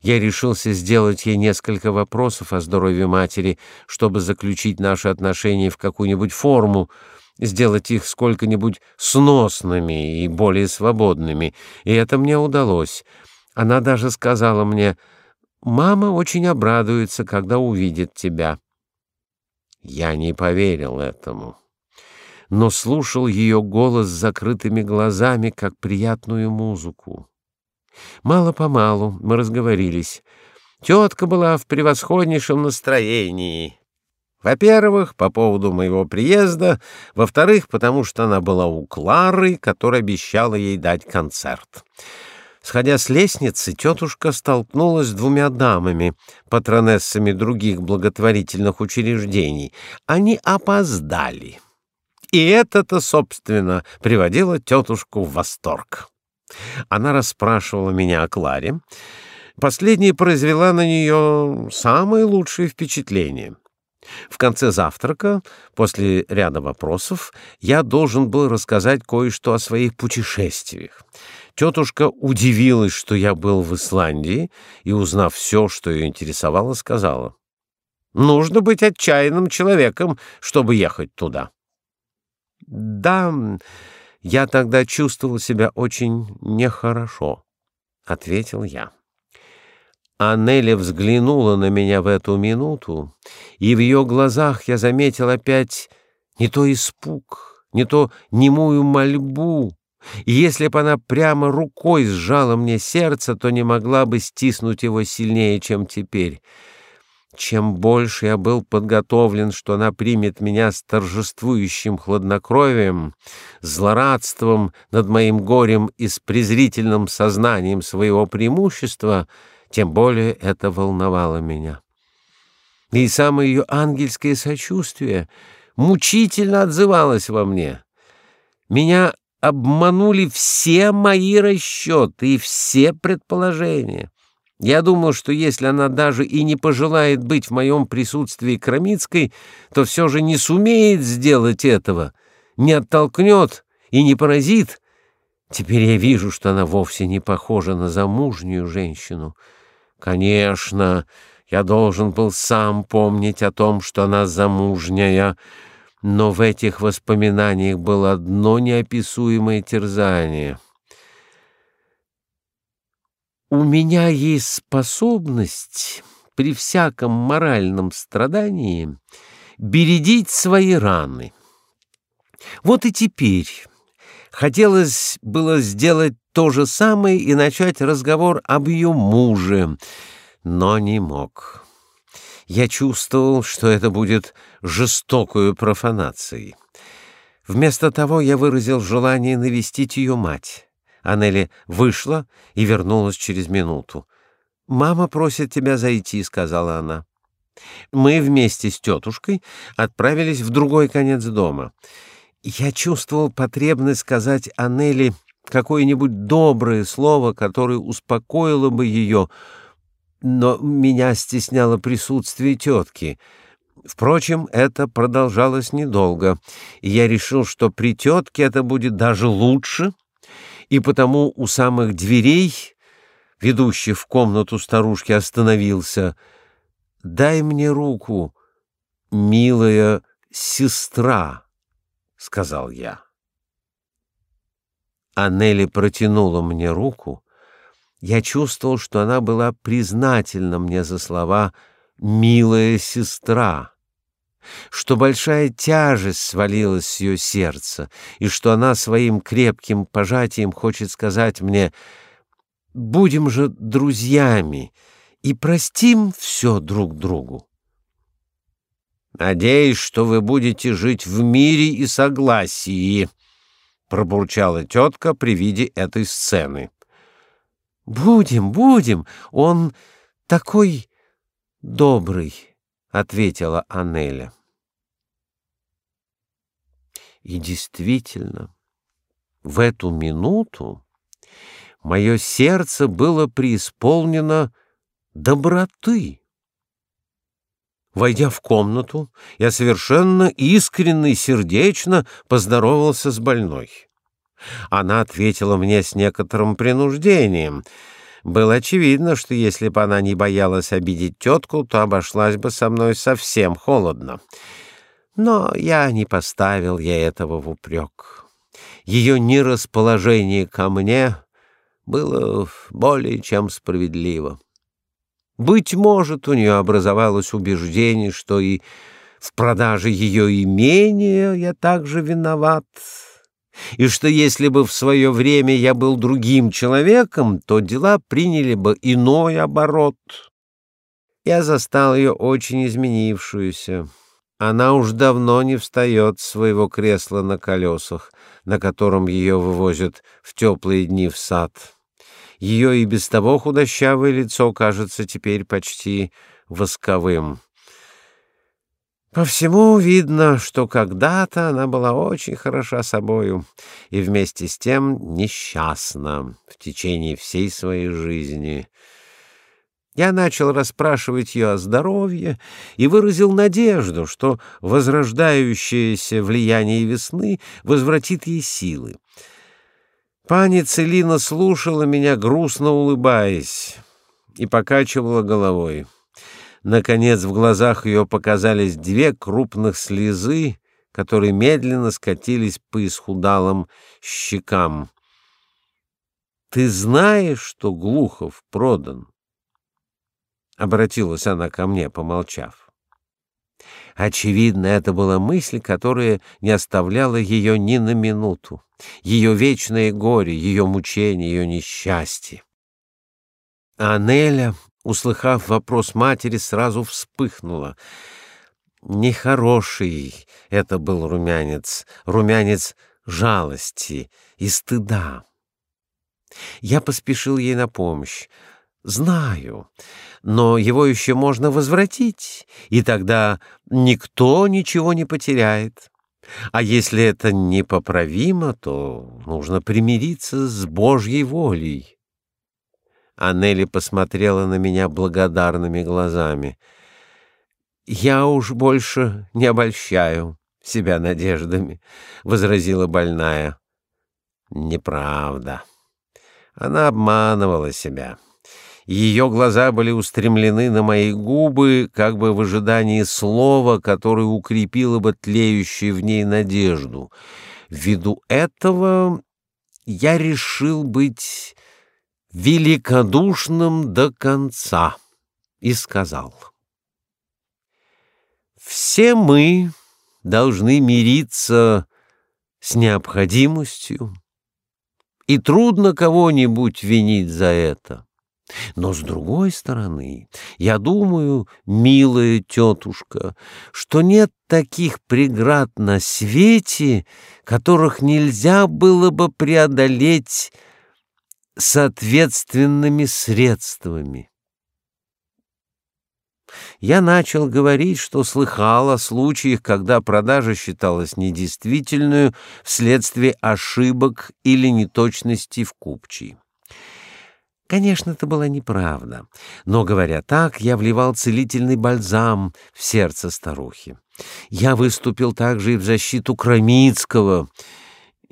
Я решился сделать ей несколько вопросов о здоровье матери, чтобы заключить наши отношения в какую-нибудь форму, сделать их сколько-нибудь сносными и более свободными, и это мне удалось. Она даже сказала мне, «Мама очень обрадуется, когда увидит тебя». Я не поверил этому, но слушал ее голос с закрытыми глазами, как приятную музыку. Мало-помалу мы разговорились. Тетка была в превосходнейшем настроении. Во-первых, по поводу моего приезда, во-вторых, потому что она была у Клары, которая обещала ей дать концерт. Сходя с лестницы, тетушка столкнулась с двумя дамами, патронессами других благотворительных учреждений. Они опоздали. И это-то, собственно, приводило тетушку в восторг. Она расспрашивала меня о Кларе. Последняя произвела на нее самые лучшие впечатления. В конце завтрака, после ряда вопросов, я должен был рассказать кое-что о своих путешествиях. Тетушка удивилась, что я был в Исландии, и, узнав все, что ее интересовало, сказала, «Нужно быть отчаянным человеком, чтобы ехать туда». «Да, я тогда чувствовал себя очень нехорошо», — ответил я. Аннеля взглянула на меня в эту минуту, и в ее глазах я заметил опять не то испуг, не то немую мольбу, и если бы она прямо рукой сжала мне сердце, то не могла бы стиснуть его сильнее, чем теперь. Чем больше я был подготовлен, что она примет меня с торжествующим хладнокровием, злорадством над моим горем и с презрительным сознанием своего преимущества — тем более это волновало меня. И самое ее ангельское сочувствие мучительно отзывалось во мне. Меня обманули все мои расчеты и все предположения. Я думал, что если она даже и не пожелает быть в моем присутствии Крамицкой, то все же не сумеет сделать этого, не оттолкнет и не поразит. Теперь я вижу, что она вовсе не похожа на замужнюю женщину — Конечно, я должен был сам помнить о том, что она замужняя, но в этих воспоминаниях было одно неописуемое терзание. У меня есть способность при всяком моральном страдании бередить свои раны. Вот и теперь хотелось было сделать то же самое и начать разговор об ее муже, но не мог. Я чувствовал, что это будет жестокой профанацией. Вместо того я выразил желание навестить ее мать. Анели вышла и вернулась через минуту. «Мама просит тебя зайти», — сказала она. Мы вместе с тетушкой отправились в другой конец дома. Я чувствовал потребность сказать Анели какое-нибудь доброе слово, которое успокоило бы ее, но меня стесняло присутствие тетки. Впрочем, это продолжалось недолго, и я решил, что при тетке это будет даже лучше, и потому у самых дверей, ведущих в комнату старушки, остановился. «Дай мне руку, милая сестра», — сказал я. Аннели протянула мне руку. Я чувствовал, что она была признательна мне за слова «милая сестра», что большая тяжесть свалилась с ее сердца, и что она своим крепким пожатием хочет сказать мне «будем же друзьями и простим все друг другу». «Надеюсь, что вы будете жить в мире и согласии», пробурчала тетка при виде этой сцены. Будем, будем. Он такой добрый, ответила Анеля. И действительно, в эту минуту мое сердце было преисполнено доброты. Войдя в комнату, я совершенно искренне и сердечно поздоровался с больной. Она ответила мне с некоторым принуждением. Было очевидно, что если бы она не боялась обидеть тетку, то обошлась бы со мной совсем холодно. Но я не поставил ей этого в упрек. Ее нерасположение ко мне было более чем справедливо. Быть может, у нее образовалось убеждение, что и в продаже ее имения я также виноват, и что если бы в свое время я был другим человеком, то дела приняли бы иной оборот. Я застал ее очень изменившуюся. Она уж давно не встает с своего кресла на колесах, на котором ее вывозят в теплые дни в сад. Ее и без того худощавое лицо кажется теперь почти восковым. По всему видно, что когда-то она была очень хороша собою и вместе с тем несчастна в течение всей своей жизни. Я начал расспрашивать ее о здоровье и выразил надежду, что возрождающееся влияние весны возвратит ей силы. Пани Целина слушала меня, грустно улыбаясь, и покачивала головой. Наконец в глазах ее показались две крупных слезы, которые медленно скатились по исхудалым щекам. «Ты знаешь, что Глухов продан?» — обратилась она ко мне, помолчав. Очевидно, это была мысль, которая не оставляла ее ни на минуту. Ее вечное горе, ее мучение, ее несчастье. А Неля услыхав вопрос матери, сразу вспыхнула. Нехороший это был румянец, румянец жалости и стыда. Я поспешил ей на помощь. Знаю, но его еще можно возвратить, и тогда никто ничего не потеряет. А если это непоправимо, то нужно примириться с Божьей волей. Анели посмотрела на меня благодарными глазами. «Я уж больше не обольщаю себя надеждами», — возразила больная. «Неправда. Она обманывала себя». Ее глаза были устремлены на мои губы, как бы в ожидании слова, которое укрепило бы тлеющую в ней надежду. Ввиду этого я решил быть великодушным до конца и сказал, «Все мы должны мириться с необходимостью, и трудно кого-нибудь винить за это. Но, с другой стороны, я думаю, милая тетушка, что нет таких преград на свете, которых нельзя было бы преодолеть соответственными средствами. Я начал говорить, что слыхал о случаях, когда продажа считалась недействительной вследствие ошибок или неточностей в купчей. Конечно, это была неправда, но, говоря так, я вливал целительный бальзам в сердце старухи. Я выступил также и в защиту Крамицкого —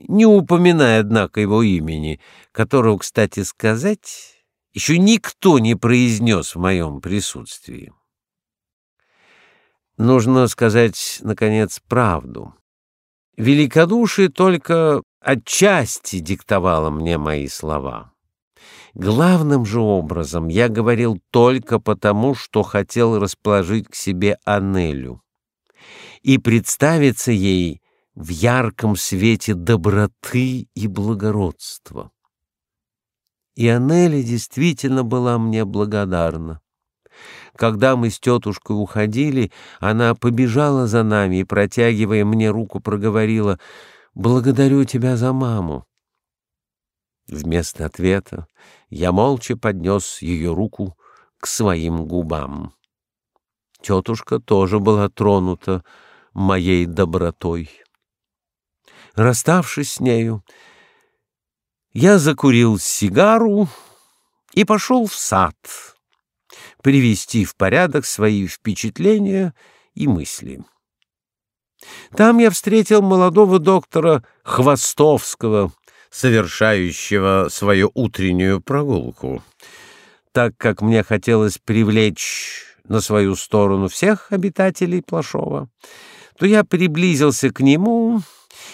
не упоминая, однако, его имени, которого, кстати сказать, еще никто не произнес в моем присутствии. Нужно сказать, наконец, правду. Великодушие только отчасти диктовало мне мои слова. Главным же образом я говорил только потому, что хотел расположить к себе Анелю и представиться ей в ярком свете доброты и благородства. И Анели действительно была мне благодарна. Когда мы с тетушкой уходили, она побежала за нами и, протягивая мне руку, проговорила «Благодарю тебя за маму». Вместо ответа я молча поднес ее руку к своим губам. Тетушка тоже была тронута моей добротой. Расставшись с нею, я закурил сигару и пошел в сад привести в порядок свои впечатления и мысли. Там я встретил молодого доктора Хвостовского, совершающего свою утреннюю прогулку. Так как мне хотелось привлечь на свою сторону всех обитателей Плашова, то я приблизился к нему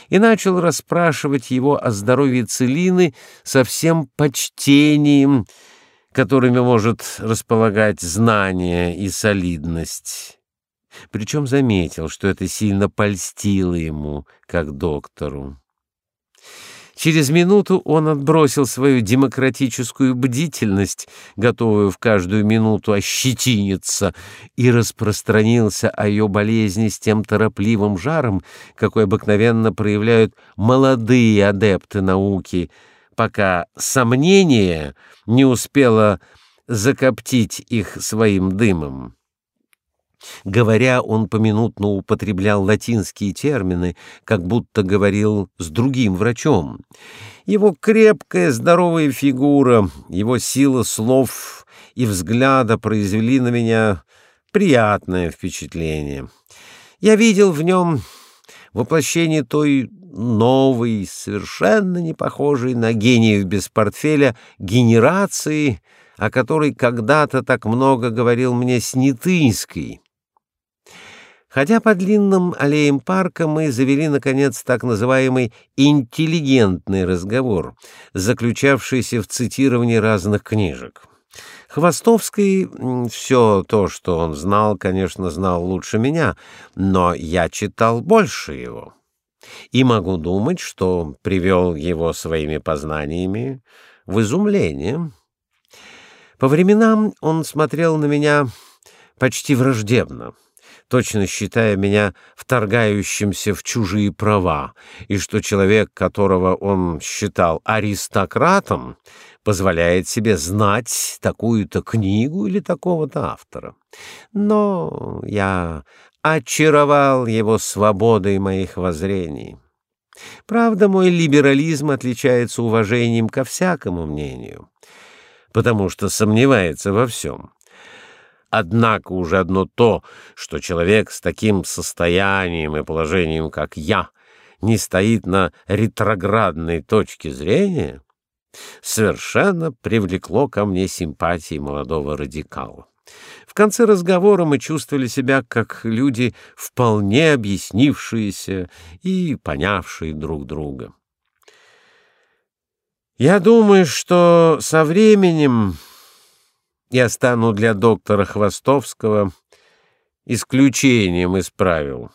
и начал расспрашивать его о здоровье Целины со всем почтением, которыми может располагать знание и солидность. Причем заметил, что это сильно польстило ему, как доктору. Через минуту он отбросил свою демократическую бдительность, готовую в каждую минуту ощетиниться, и распространился о ее болезни с тем торопливым жаром, какой обыкновенно проявляют молодые адепты науки, пока сомнение не успело закоптить их своим дымом. Говоря, он поминутно употреблял латинские термины, как будто говорил с другим врачом. Его крепкая, здоровая фигура, его сила слов и взгляда произвели на меня приятное впечатление. Я видел в нем воплощение той новой, совершенно не похожей на гениев без портфеля генерации, о которой когда-то так много говорил мне Снятынский. Ходя по длинным аллеям парка, мы завели, наконец, так называемый «интеллигентный разговор», заключавшийся в цитировании разных книжек. Хвостовский все то, что он знал, конечно, знал лучше меня, но я читал больше его. И могу думать, что привел его своими познаниями в изумление. По временам он смотрел на меня почти враждебно точно считая меня вторгающимся в чужие права, и что человек, которого он считал аристократом, позволяет себе знать такую-то книгу или такого-то автора. Но я очаровал его свободой моих воззрений. Правда, мой либерализм отличается уважением ко всякому мнению, потому что сомневается во всем. Однако уже одно то, что человек с таким состоянием и положением, как я, не стоит на ретроградной точке зрения, совершенно привлекло ко мне симпатии молодого радикала. В конце разговора мы чувствовали себя как люди, вполне объяснившиеся и понявшие друг друга. Я думаю, что со временем я стану для доктора Хвостовского исключением из правил.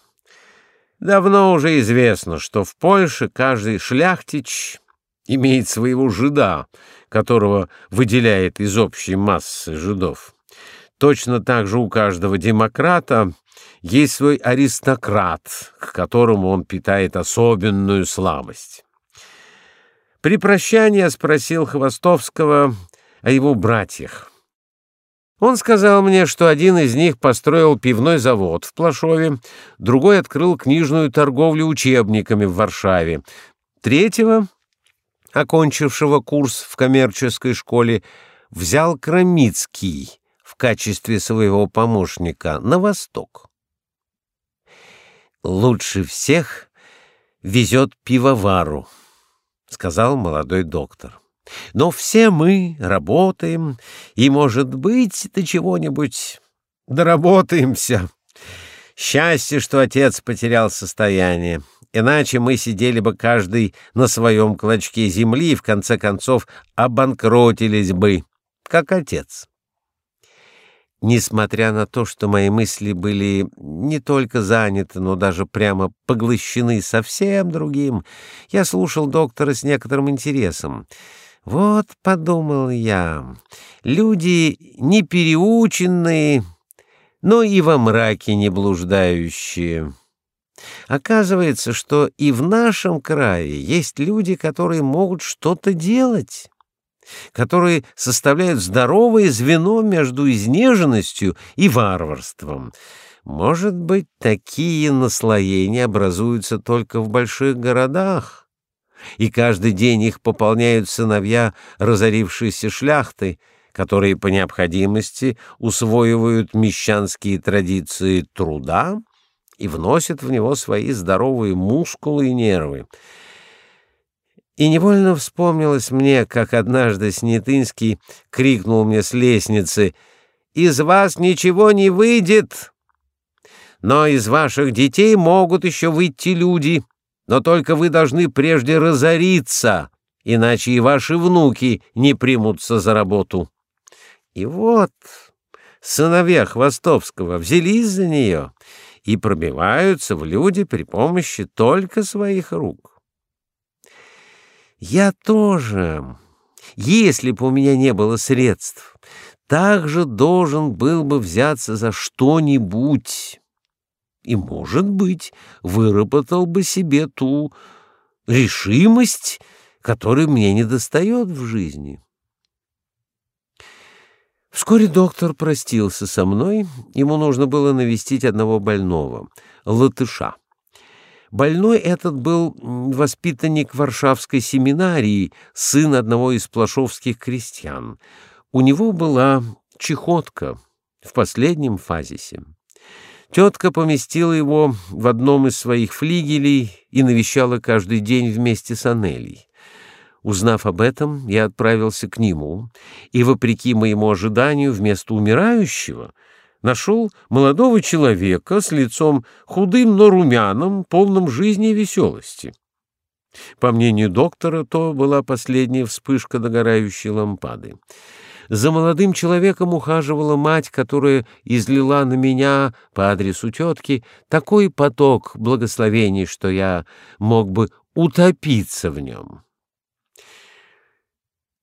Давно уже известно, что в Польше каждый шляхтич имеет своего жида, которого выделяет из общей массы жидов. Точно так же у каждого демократа есть свой аристократ, к которому он питает особенную слабость. При прощании я спросил Хвостовского о его братьях. Он сказал мне, что один из них построил пивной завод в Плашове, другой открыл книжную торговлю учебниками в Варшаве, третьего, окончившего курс в коммерческой школе, взял Крамицкий в качестве своего помощника на восток. Лучше всех везет пивовару, сказал молодой доктор. Но все мы работаем, и, может быть, до чего-нибудь доработаемся. Счастье, что отец потерял состояние. Иначе мы сидели бы каждый на своем клочке земли и, в конце концов, обанкротились бы, как отец. Несмотря на то, что мои мысли были не только заняты, но даже прямо поглощены совсем другим, я слушал доктора с некоторым интересом. Вот, подумал я, люди не переученные, но и во мраке не блуждающие. Оказывается, что и в нашем крае есть люди, которые могут что-то делать, которые составляют здоровое звено между изнеженностью и варварством. Может быть, такие наслоения образуются только в больших городах и каждый день их пополняют сыновья разорившейся шляхты, которые по необходимости усвоивают мещанские традиции труда и вносят в него свои здоровые мускулы и нервы. И невольно вспомнилось мне, как однажды Снятынский крикнул мне с лестницы «Из вас ничего не выйдет!» но из ваших детей могут еще выйти люди, но только вы должны прежде разориться, иначе и ваши внуки не примутся за работу. И вот сыновья Хвостовского взялись за нее и пробиваются в люди при помощи только своих рук. Я тоже, если бы у меня не было средств, также должен был бы взяться за что-нибудь и, может быть, выработал бы себе ту решимость, которой мне недостает в жизни. Вскоре доктор простился со мной, ему нужно было навестить одного больного, латыша. Больной этот был воспитанник Варшавской семинарии, сын одного из плашовских крестьян. У него была чехотка в последнем фазисе. Тетка поместила его в одном из своих флигелей и навещала каждый день вместе с Анелей. Узнав об этом, я отправился к нему и, вопреки моему ожиданию, вместо умирающего нашел молодого человека с лицом худым, но румяным, полным жизни и веселости. По мнению доктора, то была последняя вспышка догорающей лампады. За молодым человеком ухаживала мать, которая излила на меня по адресу тетки такой поток благословений, что я мог бы утопиться в нем.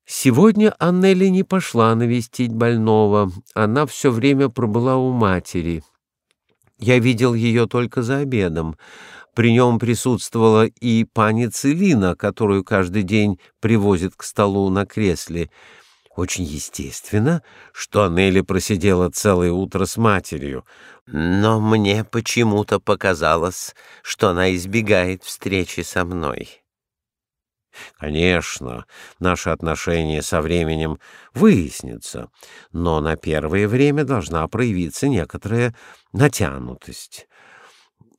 Сегодня Аннели не пошла навестить больного, она все время пробыла у матери. Я видел ее только за обедом. При нем присутствовала и пани Целина, которую каждый день привозят к столу на кресле. Очень естественно, что Аннели просидела целое утро с матерью, но мне почему-то показалось, что она избегает встречи со мной. Конечно, наши отношения со временем выяснятся, но на первое время должна проявиться некоторая натянутость.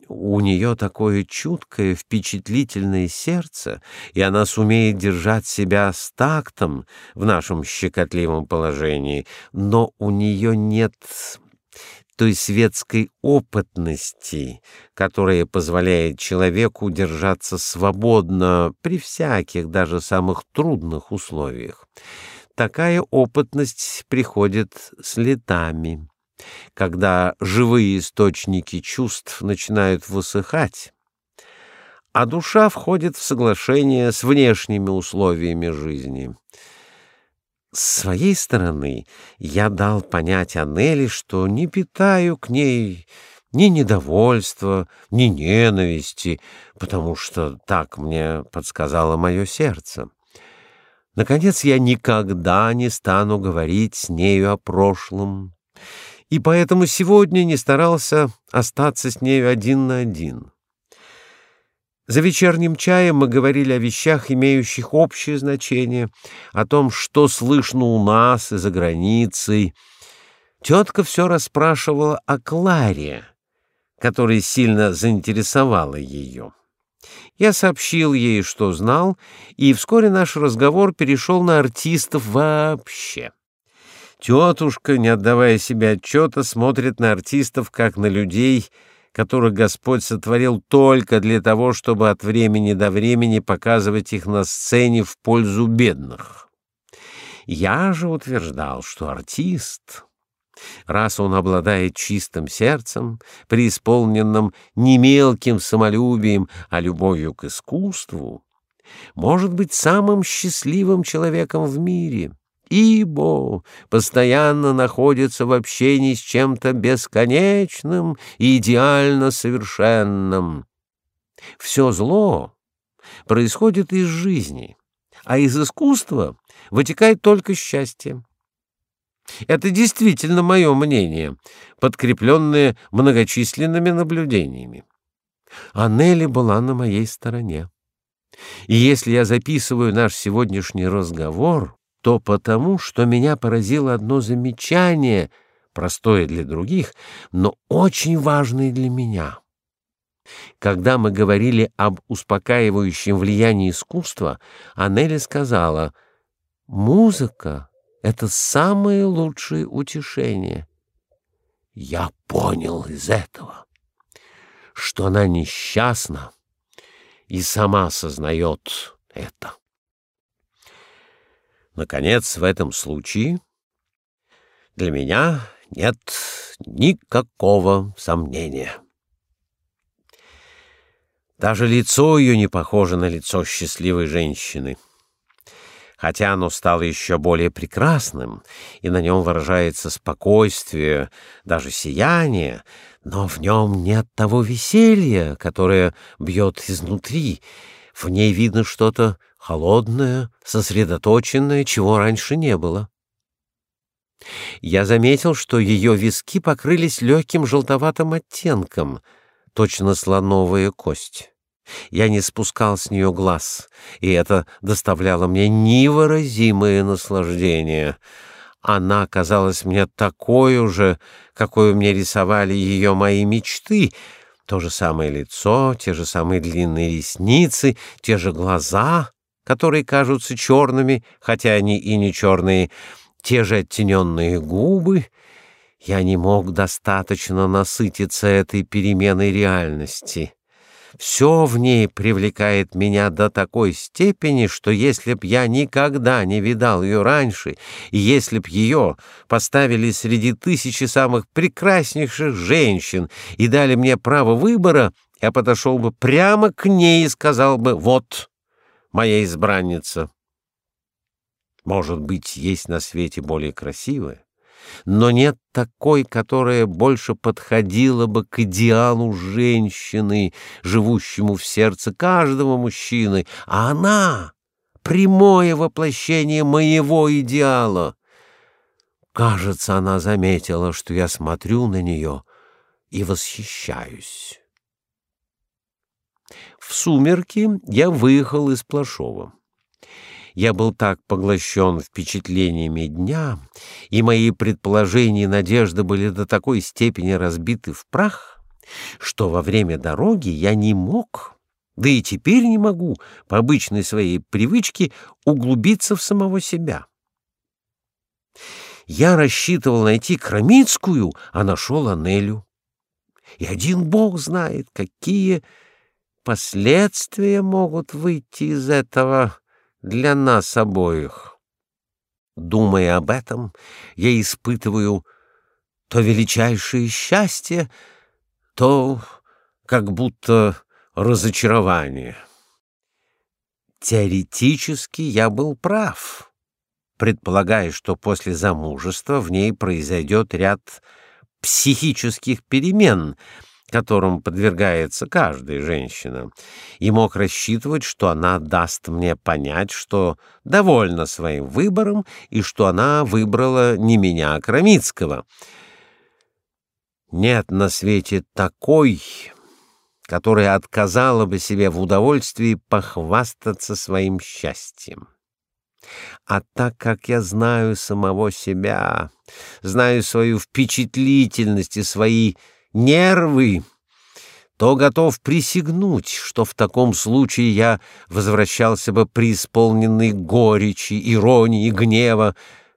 У нее такое чуткое, впечатлительное сердце, и она сумеет держать себя с тактом в нашем щекотливом положении, но у нее нет той светской опытности, которая позволяет человеку держаться свободно при всяких, даже самых трудных условиях. Такая опытность приходит с летами, когда живые источники чувств начинают высыхать, а душа входит в соглашение с внешними условиями жизни — с своей стороны я дал понять Анели, что не питаю к ней ни недовольства, ни ненависти, потому что так мне подсказало мое сердце. Наконец, я никогда не стану говорить с нею о прошлом, и поэтому сегодня не старался остаться с нею один на один. За вечерним чаем мы говорили о вещах, имеющих общее значение, о том, что слышно у нас и за границей. Тетка все расспрашивала о Кларе, которая сильно заинтересовала ее. Я сообщил ей, что знал, и вскоре наш разговор перешел на артистов вообще. Тетушка, не отдавая себе отчета, смотрит на артистов как на людей — которых Господь сотворил только для того, чтобы от времени до времени показывать их на сцене в пользу бедных. Я же утверждал, что артист, раз он обладает чистым сердцем, преисполненным не мелким самолюбием, а любовью к искусству, может быть самым счастливым человеком в мире — ибо постоянно находится в общении с чем-то бесконечным и идеально совершенным. Все зло происходит из жизни, а из искусства вытекает только счастье. Это действительно мое мнение, подкрепленное многочисленными наблюдениями. Аннели была на моей стороне. И если я записываю наш сегодняшний разговор, то потому, что меня поразило одно замечание, простое для других, но очень важное для меня. Когда мы говорили об успокаивающем влиянии искусства, Анели сказала, «Музыка — это самое лучшее утешение». Я понял из этого, что она несчастна и сама сознает это. Наконец, в этом случае для меня нет никакого сомнения. Даже лицо ее не похоже на лицо счастливой женщины. Хотя оно стало еще более прекрасным, и на нем выражается спокойствие, даже сияние, но в нем нет того веселья, которое бьет изнутри. В ней видно что-то холодное, сосредоточенное, чего раньше не было. Я заметил, что ее виски покрылись легким желтоватым оттенком, точно слоновая кость. Я не спускал с нее глаз, и это доставляло мне невыразимое наслаждение. Она казалась мне такой же, какой мне рисовали ее мои мечты. То же самое лицо, те же самые длинные ресницы, те же глаза, которые кажутся черными, хотя они и не черные, те же оттененные губы. Я не мог достаточно насытиться этой переменой реальности. Все в ней привлекает меня до такой степени, что если б я никогда не видал ее раньше, и если б ее поставили среди тысячи самых прекраснейших женщин и дали мне право выбора, я подошел бы прямо к ней и сказал бы «Вот моя избранница». Может быть, есть на свете более красивая, но нет такой, которая больше подходила бы к идеалу женщины, живущему в сердце каждого мужчины, а она — прямое воплощение моего идеала. Кажется, она заметила, что я смотрю на нее и восхищаюсь. В сумерки я выехал из Плашова. Я был так поглощен впечатлениями дня, и мои предположения и надежды были до такой степени разбиты в прах, что во время дороги я не мог, да и теперь не могу, по обычной своей привычке, углубиться в самого себя. Я рассчитывал найти Крамицкую, а нашел Анелю. И один бог знает, какие последствия могут выйти из этого для нас обоих. Думая об этом, я испытываю то величайшее счастье, то как будто разочарование. Теоретически я был прав, предполагая, что после замужества в ней произойдет ряд психических перемен — которым подвергается каждая женщина, и мог рассчитывать, что она даст мне понять, что довольна своим выбором и что она выбрала не меня, а Крамицкого. Нет на свете такой, которая отказала бы себе в удовольствии похвастаться своим счастьем. А так как я знаю самого себя, знаю свою впечатлительность и свои нервы, то готов присягнуть, что в таком случае я возвращался бы преисполненный горечи, иронии, гнева,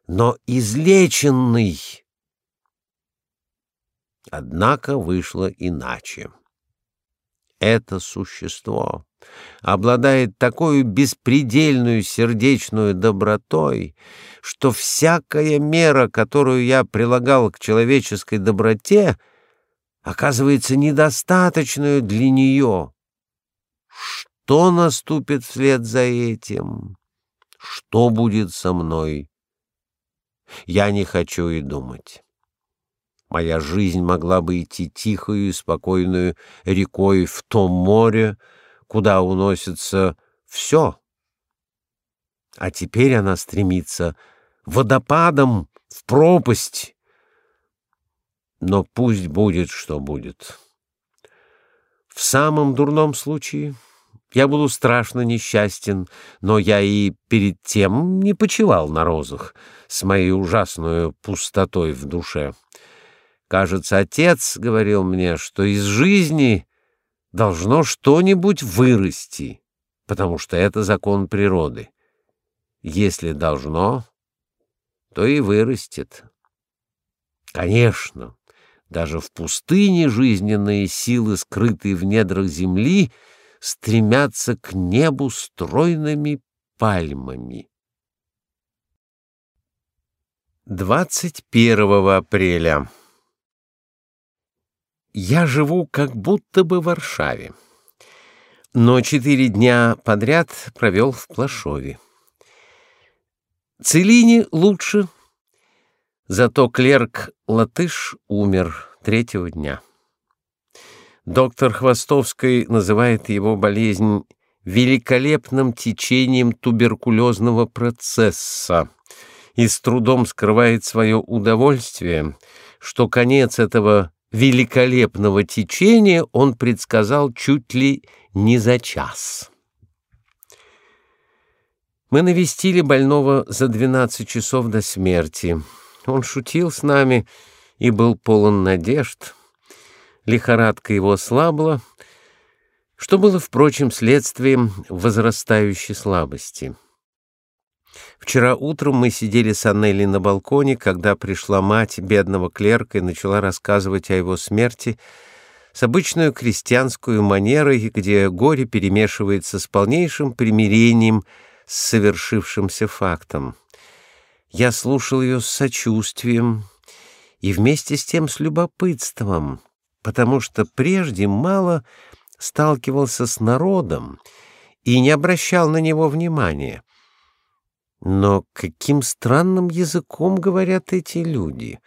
но излеченный. Однако вышло иначе. Это существо обладает такой беспредельную сердечную добротой, что всякая мера, которую я прилагал к человеческой доброте — оказывается недостаточную для нее. Что наступит вслед за этим? Что будет со мной? Я не хочу и думать. Моя жизнь могла бы идти тихою и спокойную рекой в том море, куда уносится все. А теперь она стремится водопадом в пропасть, но пусть будет, что будет. В самом дурном случае я буду страшно несчастен, но я и перед тем не почивал на розах с моей ужасной пустотой в душе. Кажется, отец говорил мне, что из жизни должно что-нибудь вырасти, потому что это закон природы. Если должно, то и вырастет. Конечно, даже в пустыне жизненные силы, скрытые в недрах земли, стремятся к небу стройными пальмами. 21 апреля. Я живу как будто бы в Варшаве, но четыре дня подряд провел в Плашове. Целине лучше, зато клерк Латыш умер третьего дня. Доктор Хвостовский называет его болезнь великолепным течением туберкулезного процесса и с трудом скрывает свое удовольствие, что конец этого великолепного течения он предсказал чуть ли не за час. Мы навестили больного за 12 часов до смерти. Он шутил с нами и был полон надежд. Лихорадка его слабла, что было, впрочем, следствием возрастающей слабости. Вчера утром мы сидели с Аннели на балконе, когда пришла мать бедного клерка и начала рассказывать о его смерти с обычной крестьянской манерой, где горе перемешивается с полнейшим примирением с совершившимся фактом. Я слушал ее с сочувствием и вместе с тем с любопытством, потому что прежде мало сталкивался с народом и не обращал на него внимания. Но каким странным языком говорят эти люди?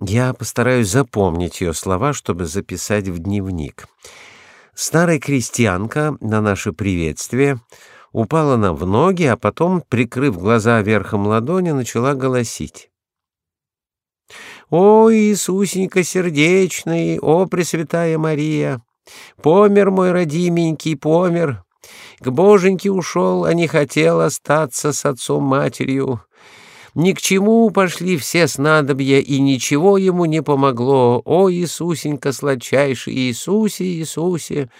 Я постараюсь запомнить ее слова, чтобы записать в дневник. Старая крестьянка на наше приветствие упала нам в ноги, а потом, прикрыв глаза верхом ладони, начала голосить. «О, Иисусенька сердечный, о, Пресвятая Мария! Помер мой родименький, помер, к боженьке ушел, а не хотел остаться с отцом-матерью. Ни к чему пошли все снадобья, и ничего ему не помогло. О, Иисусенька сладчайший, Иисусе, Иисусе!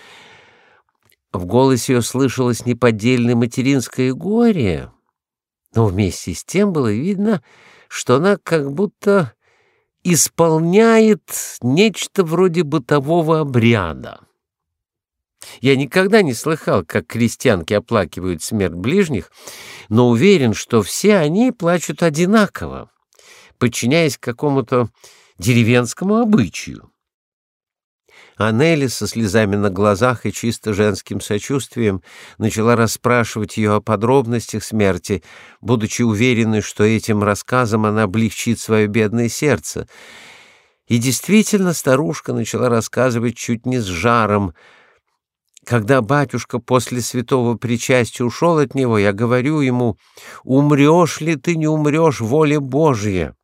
В голосе ее слышалось неподдельное материнское горе, но вместе с тем было видно, что она как будто исполняет нечто вроде бытового обряда. Я никогда не слыхал, как крестьянки оплакивают смерть ближних, но уверен, что все они плачут одинаково, подчиняясь какому-то деревенскому обычаю. Анели со слезами на глазах и чисто женским сочувствием начала расспрашивать ее о подробностях смерти, будучи уверенной, что этим рассказом она облегчит свое бедное сердце. И действительно старушка начала рассказывать чуть не с жаром, когда батюшка после святого причастия ушел от него, я говорю ему, «Умрешь ли ты, не умрешь, воля Божья?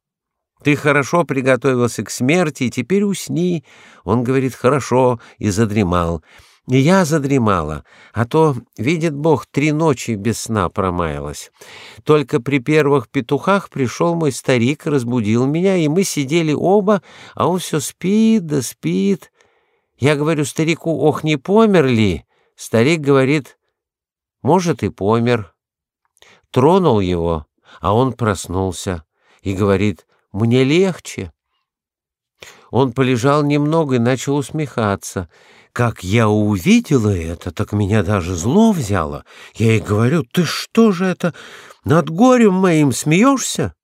Ты хорошо приготовился к смерти, и теперь усни». Он говорит, «Хорошо», и задремал. И я задремала, а то, видит Бог, три ночи без сна промаялась. Только при первых петухах пришел мой старик, разбудил меня, и мы сидели оба, а он все спит да спит. Я говорю старику, ох, не помер ли? Старик говорит, может, и помер. Тронул его, а он проснулся и говорит, мне легче. Он полежал немного и начал усмехаться. Как я увидела это, так меня даже зло взяло. Я ей говорю, ты что же это, над горем моим смеешься?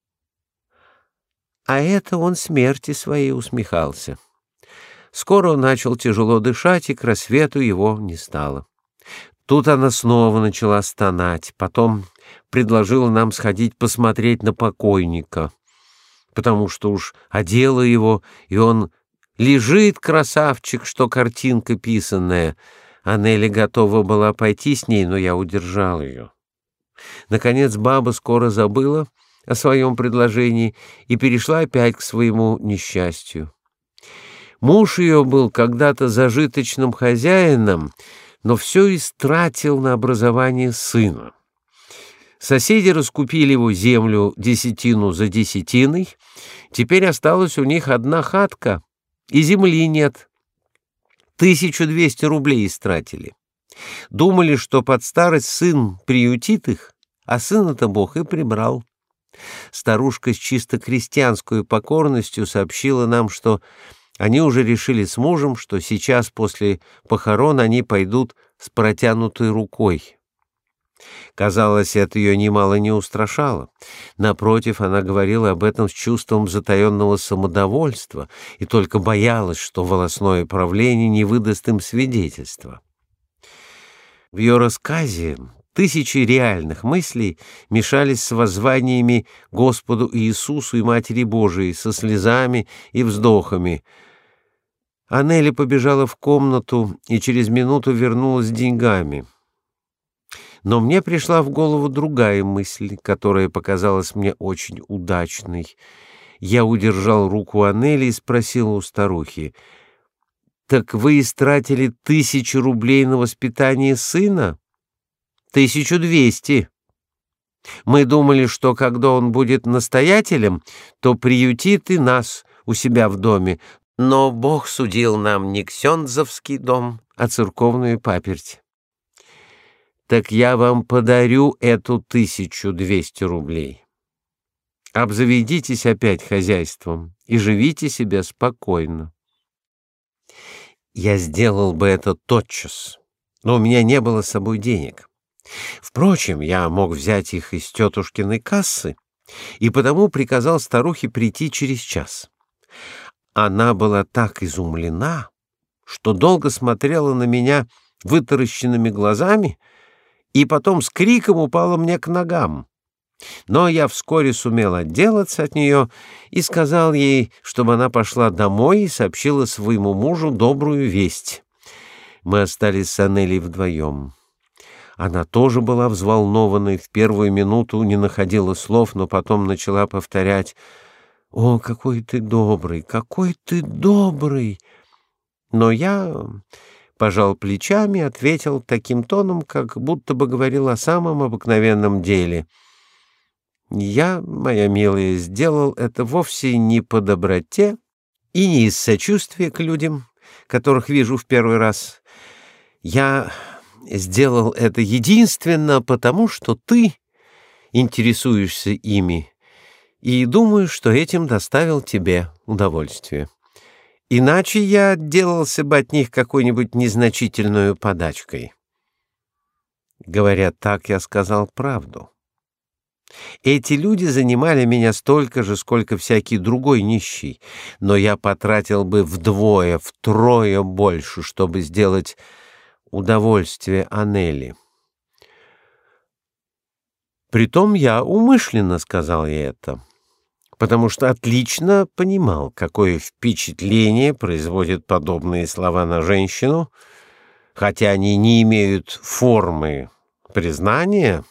А это он смерти своей усмехался. Скоро он начал тяжело дышать, и к рассвету его не стало. Тут она снова начала стонать, потом предложила нам сходить посмотреть на покойника, потому что уж одела его, и он лежит, красавчик, что картинка писанная. А Нелли готова была пойти с ней, но я удержал ее. Наконец баба скоро забыла о своем предложении и перешла опять к своему несчастью. Муж ее был когда-то зажиточным хозяином, но все истратил на образование сына. Соседи раскупили его землю десятину за десятиной. Теперь осталась у них одна хатка, и земли нет. Тысячу двести рублей истратили. Думали, что под старость сын приютит их, а сына-то Бог и прибрал. Старушка с чисто крестьянской покорностью сообщила нам, что Они уже решили с мужем, что сейчас после похорон они пойдут с протянутой рукой. Казалось, это ее немало не устрашало. Напротив, она говорила об этом с чувством затаенного самодовольства и только боялась, что волосное правление не выдаст им свидетельства. В ее рассказе тысячи реальных мыслей мешались с воззваниями Господу Иисусу и Матери Божией, со слезами и вздохами. Анели побежала в комнату и через минуту вернулась с деньгами — но мне пришла в голову другая мысль, которая показалась мне очень удачной. Я удержал руку Анели и спросил у старухи, «Так вы истратили тысячу рублей на воспитание сына?» «Тысячу двести». Мы думали, что когда он будет настоятелем, то приютит и нас у себя в доме, но Бог судил нам не ксензовский дом, а церковную паперть так я вам подарю эту тысячу двести рублей. Обзаведитесь опять хозяйством и живите себе спокойно. Я сделал бы это тотчас, но у меня не было с собой денег. Впрочем, я мог взять их из тетушкиной кассы, и потому приказал старухе прийти через час. Она была так изумлена, что долго смотрела на меня вытаращенными глазами, и потом с криком упала мне к ногам. Но я вскоре сумел отделаться от нее и сказал ей, чтобы она пошла домой и сообщила своему мужу добрую весть. Мы остались с Анелей вдвоем. Она тоже была взволнована и в первую минуту не находила слов, но потом начала повторять «О, какой ты добрый, какой ты добрый!» Но я пожал плечами, ответил таким тоном, как будто бы говорил о самом обыкновенном деле. Я, моя милая, сделал это вовсе не по доброте и не из сочувствия к людям, которых вижу в первый раз. Я сделал это единственно потому, что ты интересуешься ими и думаю, что этим доставил тебе удовольствие. Иначе я отделался бы от них какой-нибудь незначительной подачкой. Говоря так, я сказал правду. Эти люди занимали меня столько же, сколько всякий другой нищий, но я потратил бы вдвое, втрое больше, чтобы сделать удовольствие Анели. Притом я умышленно сказал ей это потому что отлично понимал, какое впечатление производят подобные слова на женщину, хотя они не имеют формы признания,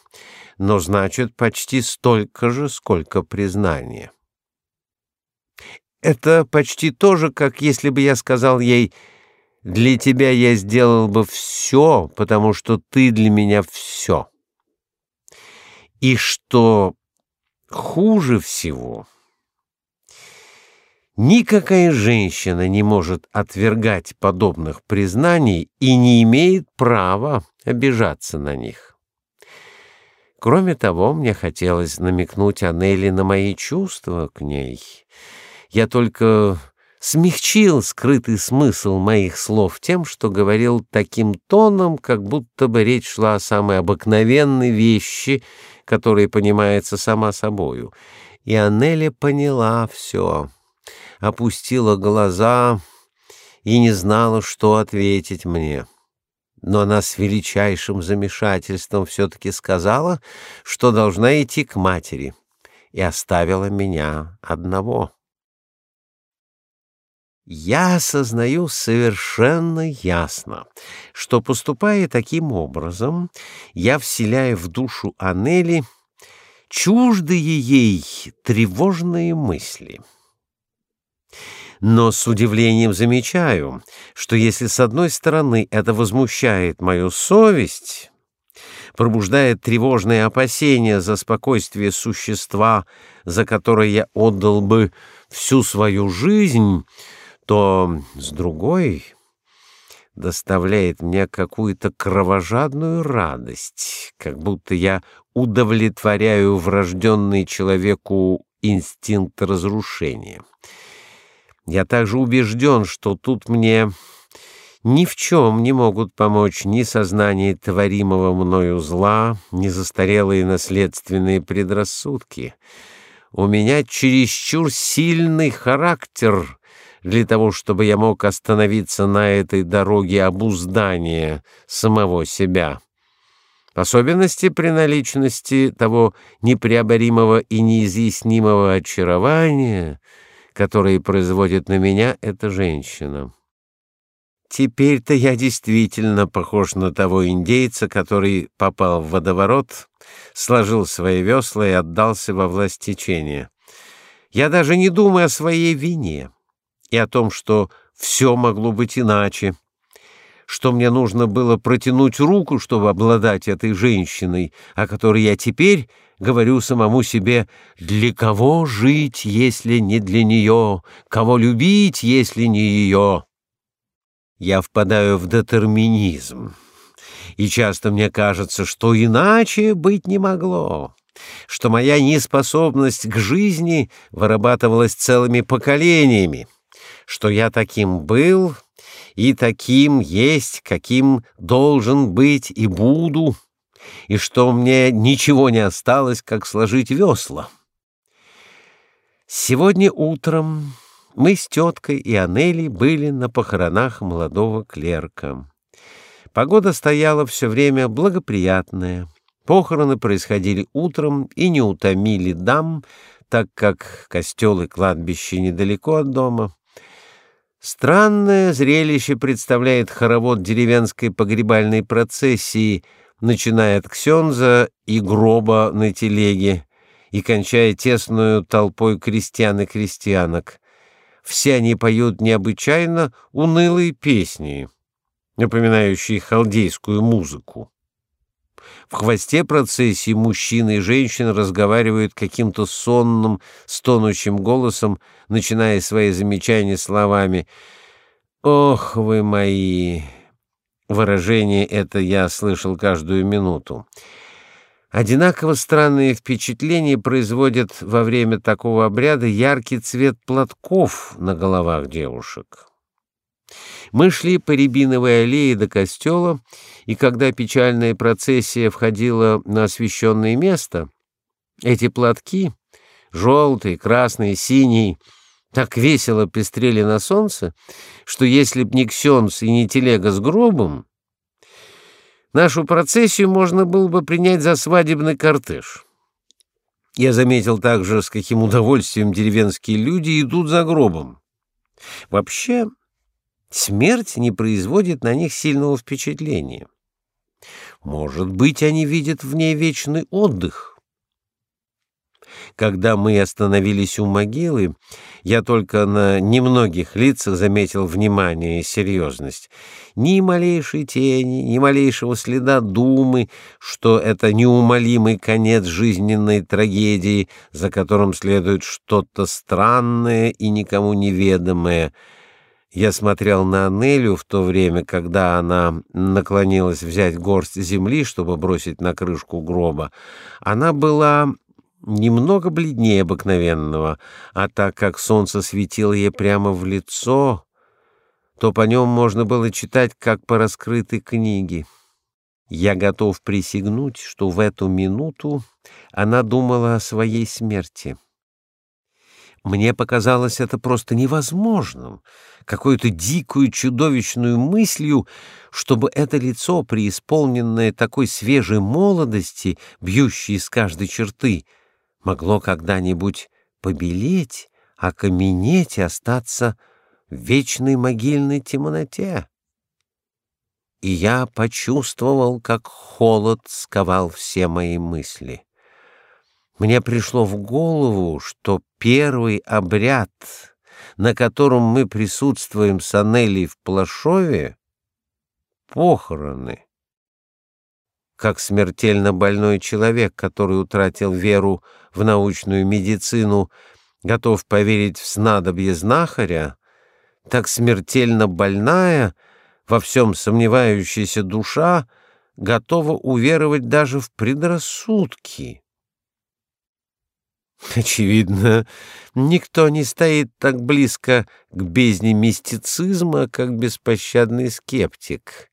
но значат почти столько же, сколько признание. Это почти то же, как если бы я сказал ей «Для тебя я сделал бы все, потому что ты для меня все». И что хуже всего — Никакая женщина не может отвергать подобных признаний и не имеет права обижаться на них. Кроме того, мне хотелось намекнуть Анели на мои чувства к ней. Я только смягчил скрытый смысл моих слов тем, что говорил таким тоном, как будто бы речь шла о самой обыкновенной вещи, которая понимается сама собою. И Анели поняла все опустила глаза и не знала, что ответить мне. Но она с величайшим замешательством все-таки сказала, что должна идти к матери, и оставила меня одного. Я осознаю совершенно ясно, что, поступая таким образом, я вселяю в душу Анели чуждые ей тревожные мысли — но с удивлением замечаю, что если с одной стороны это возмущает мою совесть, пробуждает тревожные опасения за спокойствие существа, за которое я отдал бы всю свою жизнь, то с другой доставляет мне какую-то кровожадную радость, как будто я удовлетворяю врожденный человеку инстинкт разрушения. Я также убежден, что тут мне ни в чем не могут помочь ни сознание творимого мною зла, ни застарелые наследственные предрассудки. У меня чересчур сильный характер для того, чтобы я мог остановиться на этой дороге обуздания самого себя. Особенности при наличности того непреоборимого и неизъяснимого очарования, которое производит на меня эта женщина. Теперь-то я действительно похож на того индейца, который попал в водоворот, сложил свои весла и отдался во власть течения. Я даже не думаю о своей вине и о том, что все могло быть иначе, что мне нужно было протянуть руку, чтобы обладать этой женщиной, о которой я теперь говорю самому себе, для кого жить, если не для нее, кого любить, если не ее я впадаю в детерминизм. И часто мне кажется, что иначе быть не могло, что моя неспособность к жизни вырабатывалась целыми поколениями, что я таким был и таким есть, каким должен быть и буду, и что мне ничего не осталось, как сложить весла. Сегодня утром мы с теткой и Анели были на похоронах молодого клерка. Погода стояла все время благоприятная. Похороны происходили утром и не утомили дам, так как костел и кладбище недалеко от дома. Странное зрелище представляет хоровод деревенской погребальной процессии, начиная от ксенза и гроба на телеге и кончая тесную толпой крестьян и крестьянок. Все они поют необычайно унылые песни, напоминающие халдейскую музыку. В хвосте процессии мужчины и женщины разговаривают каким-то сонным, стонущим голосом, начиная свои замечания словами «Ох вы мои!» Выражение это я слышал каждую минуту. Одинаково странные впечатления производят во время такого обряда яркий цвет платков на головах девушек. Мы шли по Рябиновой аллее до костела, и когда печальная процессия входила на освященное место, эти платки, желтый, красный, синий, так весело пестрели на солнце, что если б не ксенц и не телега с гробом, Нашу процессию можно было бы принять за свадебный кортеж. Я заметил также, с каким удовольствием деревенские люди идут за гробом. Вообще, смерть не производит на них сильного впечатления. Может быть, они видят в ней вечный отдых. Когда мы остановились у могилы, я только на немногих лицах заметил внимание и серьезность. Ни малейшей тени, ни малейшего следа думы, что это неумолимый конец жизненной трагедии, за которым следует что-то странное и никому неведомое. Я смотрел на Анелю в то время, когда она наклонилась взять горсть земли, чтобы бросить на крышку гроба. Она была немного бледнее обыкновенного, а так как солнце светило ей прямо в лицо, то по нем можно было читать, как по раскрытой книге. Я готов присягнуть, что в эту минуту она думала о своей смерти. Мне показалось это просто невозможным, какой-то дикую чудовищную мыслью, чтобы это лицо, преисполненное такой свежей молодости, бьющей из каждой черты, могло когда-нибудь побелеть, окаменеть и остаться в вечной могильной темноте. И я почувствовал, как холод сковал все мои мысли. Мне пришло в голову, что первый обряд, на котором мы присутствуем с Анелей в Плашове, — похороны как смертельно больной человек, который утратил веру в научную медицину, готов поверить в снадобье знахаря, так смертельно больная, во всем сомневающаяся душа готова уверовать даже в предрассудки. Очевидно, никто не стоит так близко к бездне мистицизма, как беспощадный скептик.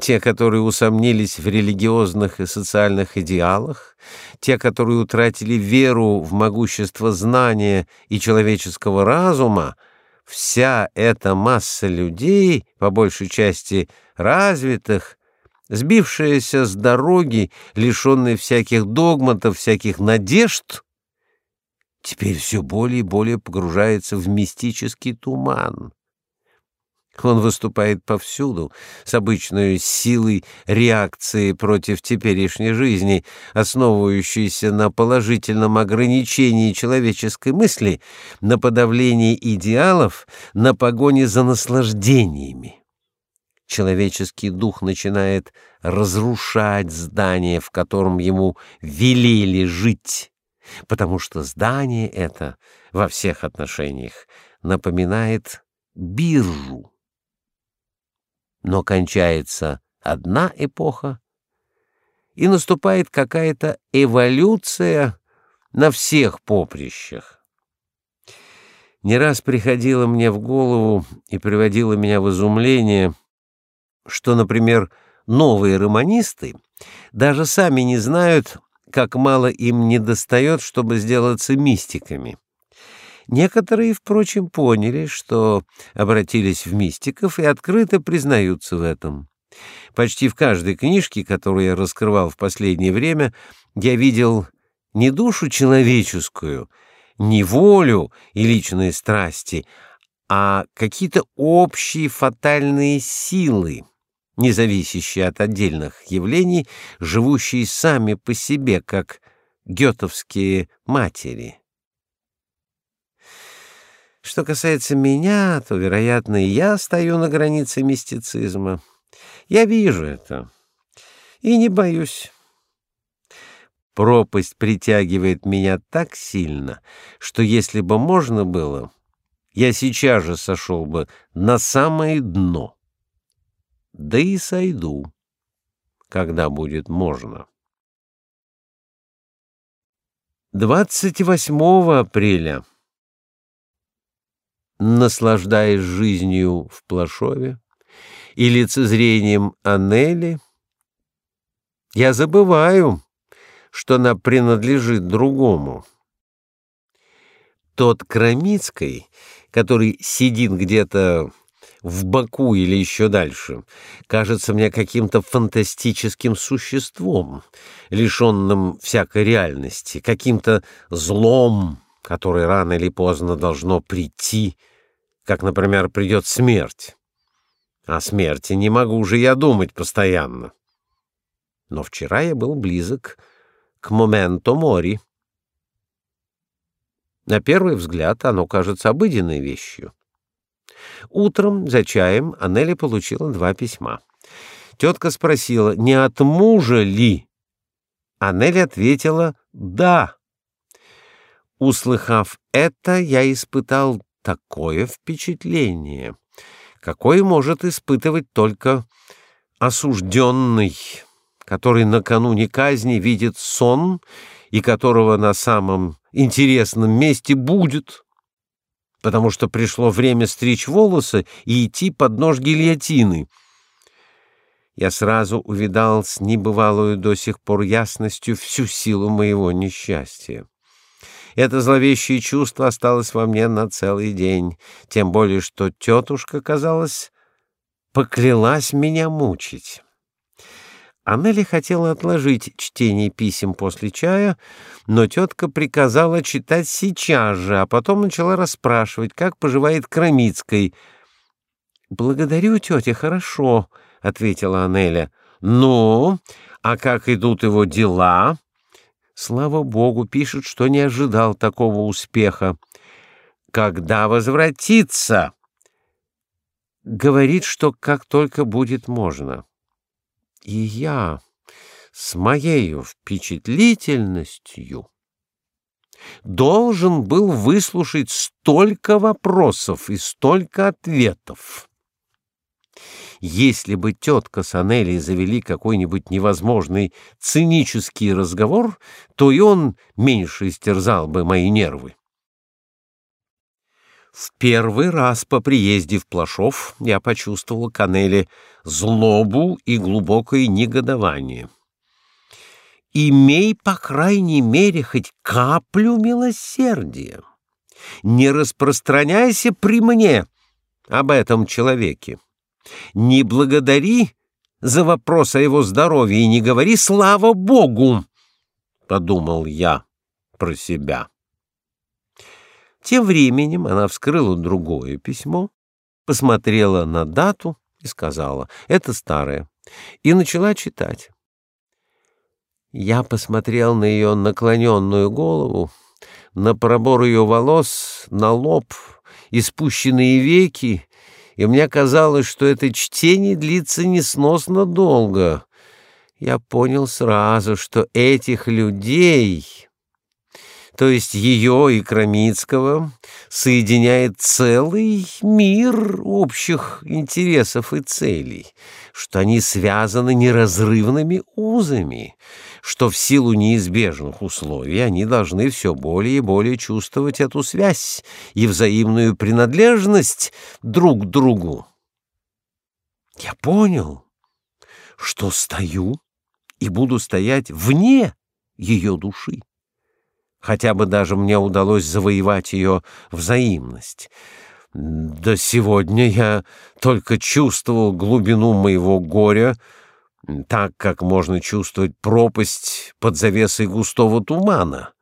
Те, которые усомнились в религиозных и социальных идеалах, те, которые утратили веру в могущество знания и человеческого разума, вся эта масса людей, по большей части развитых, сбившаяся с дороги, лишенная всяких догматов, всяких надежд, теперь все более и более погружается в мистический туман. Он выступает повсюду с обычной силой реакции против теперешней жизни, основывающейся на положительном ограничении человеческой мысли, на подавлении идеалов, на погоне за наслаждениями. Человеческий дух начинает разрушать здание, в котором ему велели жить потому что здание это во всех отношениях напоминает биржу. Но кончается одна эпоха, и наступает какая-то эволюция на всех поприщах. Не раз приходило мне в голову и приводило меня в изумление, что, например, новые романисты даже сами не знают, как мало им недостает, чтобы сделаться мистиками. Некоторые, впрочем, поняли, что обратились в мистиков и открыто признаются в этом. Почти в каждой книжке, которую я раскрывал в последнее время, я видел не душу человеческую, не волю и личные страсти, а какие-то общие фатальные силы, не зависящие от отдельных явлений, живущие сами по себе, как гетовские матери. Что касается меня, то, вероятно, и я стою на границе мистицизма. Я вижу это и не боюсь. Пропасть притягивает меня так сильно, что если бы можно было, я сейчас же сошел бы на самое дно да и сойду, когда будет можно. 28 апреля. Наслаждаясь жизнью в Плашове и лицезрением Анели, я забываю, что она принадлежит другому. Тот Крамицкий, который сидит где-то в Баку или еще дальше, кажется мне каким-то фантастическим существом, лишенным всякой реальности, каким-то злом, которое рано или поздно должно прийти, как, например, придет смерть. О смерти не могу же я думать постоянно. Но вчера я был близок к моменту мори. На первый взгляд оно кажется обыденной вещью. Утром за чаем Анели получила два письма. Тетка спросила, не от мужа ли? Анели ответила «да». Услыхав это, я испытал такое впечатление, какое может испытывать только осужденный, который накануне казни видит сон и которого на самом интересном месте будет потому что пришло время стричь волосы и идти под нож гильотины. Я сразу увидал с небывалую до сих пор ясностью всю силу моего несчастья. Это зловещее чувство осталось во мне на целый день, тем более что тетушка, казалось, поклялась меня мучить. Аннели хотела отложить чтение писем после чая, но тетка приказала читать сейчас же, а потом начала расспрашивать, как поживает Крамицкой. «Благодарю, тетя, хорошо», — ответила Анеля. «Ну, а как идут его дела?» «Слава богу, пишет, что не ожидал такого успеха». «Когда возвратится?» «Говорит, что как только будет можно». И я с моей впечатлительностью должен был выслушать столько вопросов и столько ответов. Если бы тетка с Анелей завели какой-нибудь невозможный цинический разговор, то и он меньше истерзал бы мои нервы. В первый раз по приезде в Плашов я почувствовал к Анеле злобу и глубокое негодование. «Имей, по крайней мере, хоть каплю милосердия. Не распространяйся при мне об этом человеке. Не благодари за вопрос о его здоровье и не говори «Слава Богу!» — подумал я про себя. Тем временем она вскрыла другое письмо, посмотрела на дату и сказала «Это старое» и начала читать. Я посмотрел на ее наклоненную голову, на пробор ее волос, на лоб и спущенные веки, и мне казалось, что это чтение длится несносно долго. Я понял сразу, что этих людей то есть ее и Крамицкого, соединяет целый мир общих интересов и целей, что они связаны неразрывными узами, что в силу неизбежных условий они должны все более и более чувствовать эту связь и взаимную принадлежность друг к другу. Я понял, что стою и буду стоять вне ее души хотя бы даже мне удалось завоевать ее взаимность. До сегодня я только чувствовал глубину моего горя, так как можно чувствовать пропасть под завесой густого тумана.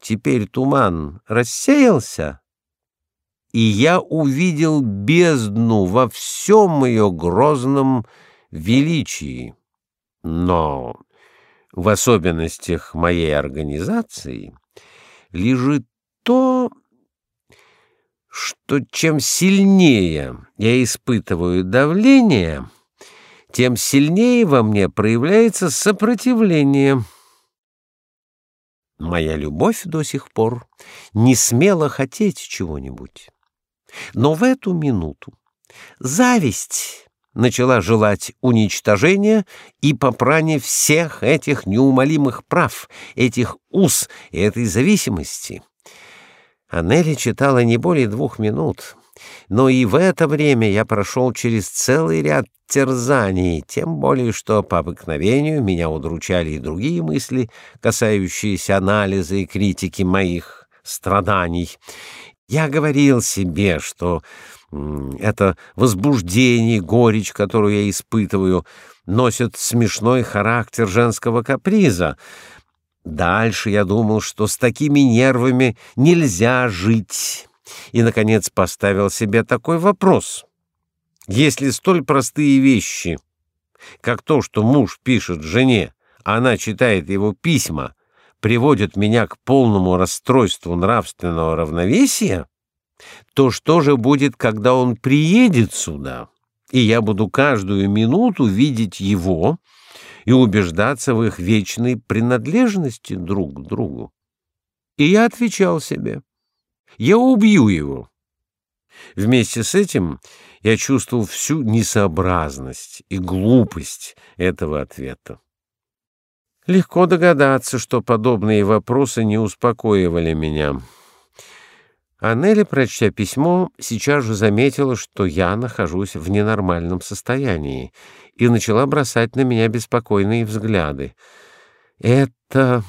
Теперь туман рассеялся, и я увидел бездну во всем ее грозном величии. Но в особенностях моей организации лежит то, что чем сильнее я испытываю давление, тем сильнее во мне проявляется сопротивление. Моя любовь до сих пор не смела хотеть чего-нибудь. Но в эту минуту зависть начала желать уничтожения и попрания всех этих неумолимых прав, этих уз и этой зависимости. Аннели читала не более двух минут, но и в это время я прошел через целый ряд терзаний, тем более что по обыкновению меня удручали и другие мысли, касающиеся анализа и критики моих страданий. Я говорил себе, что это возбуждение, горечь, которую я испытываю, носят смешной характер женского каприза. Дальше я думал, что с такими нервами нельзя жить. И, наконец, поставил себе такой вопрос. Если столь простые вещи, как то, что муж пишет жене, а она читает его письма, приводят меня к полному расстройству нравственного равновесия, то что же будет, когда он приедет сюда, и я буду каждую минуту видеть его и убеждаться в их вечной принадлежности друг к другу? И я отвечал себе, я убью его. Вместе с этим я чувствовал всю несообразность и глупость этого ответа. Легко догадаться, что подобные вопросы не успокоивали меня. А Нелли, прочтя письмо, сейчас же заметила, что я нахожусь в ненормальном состоянии, и начала бросать на меня беспокойные взгляды. Это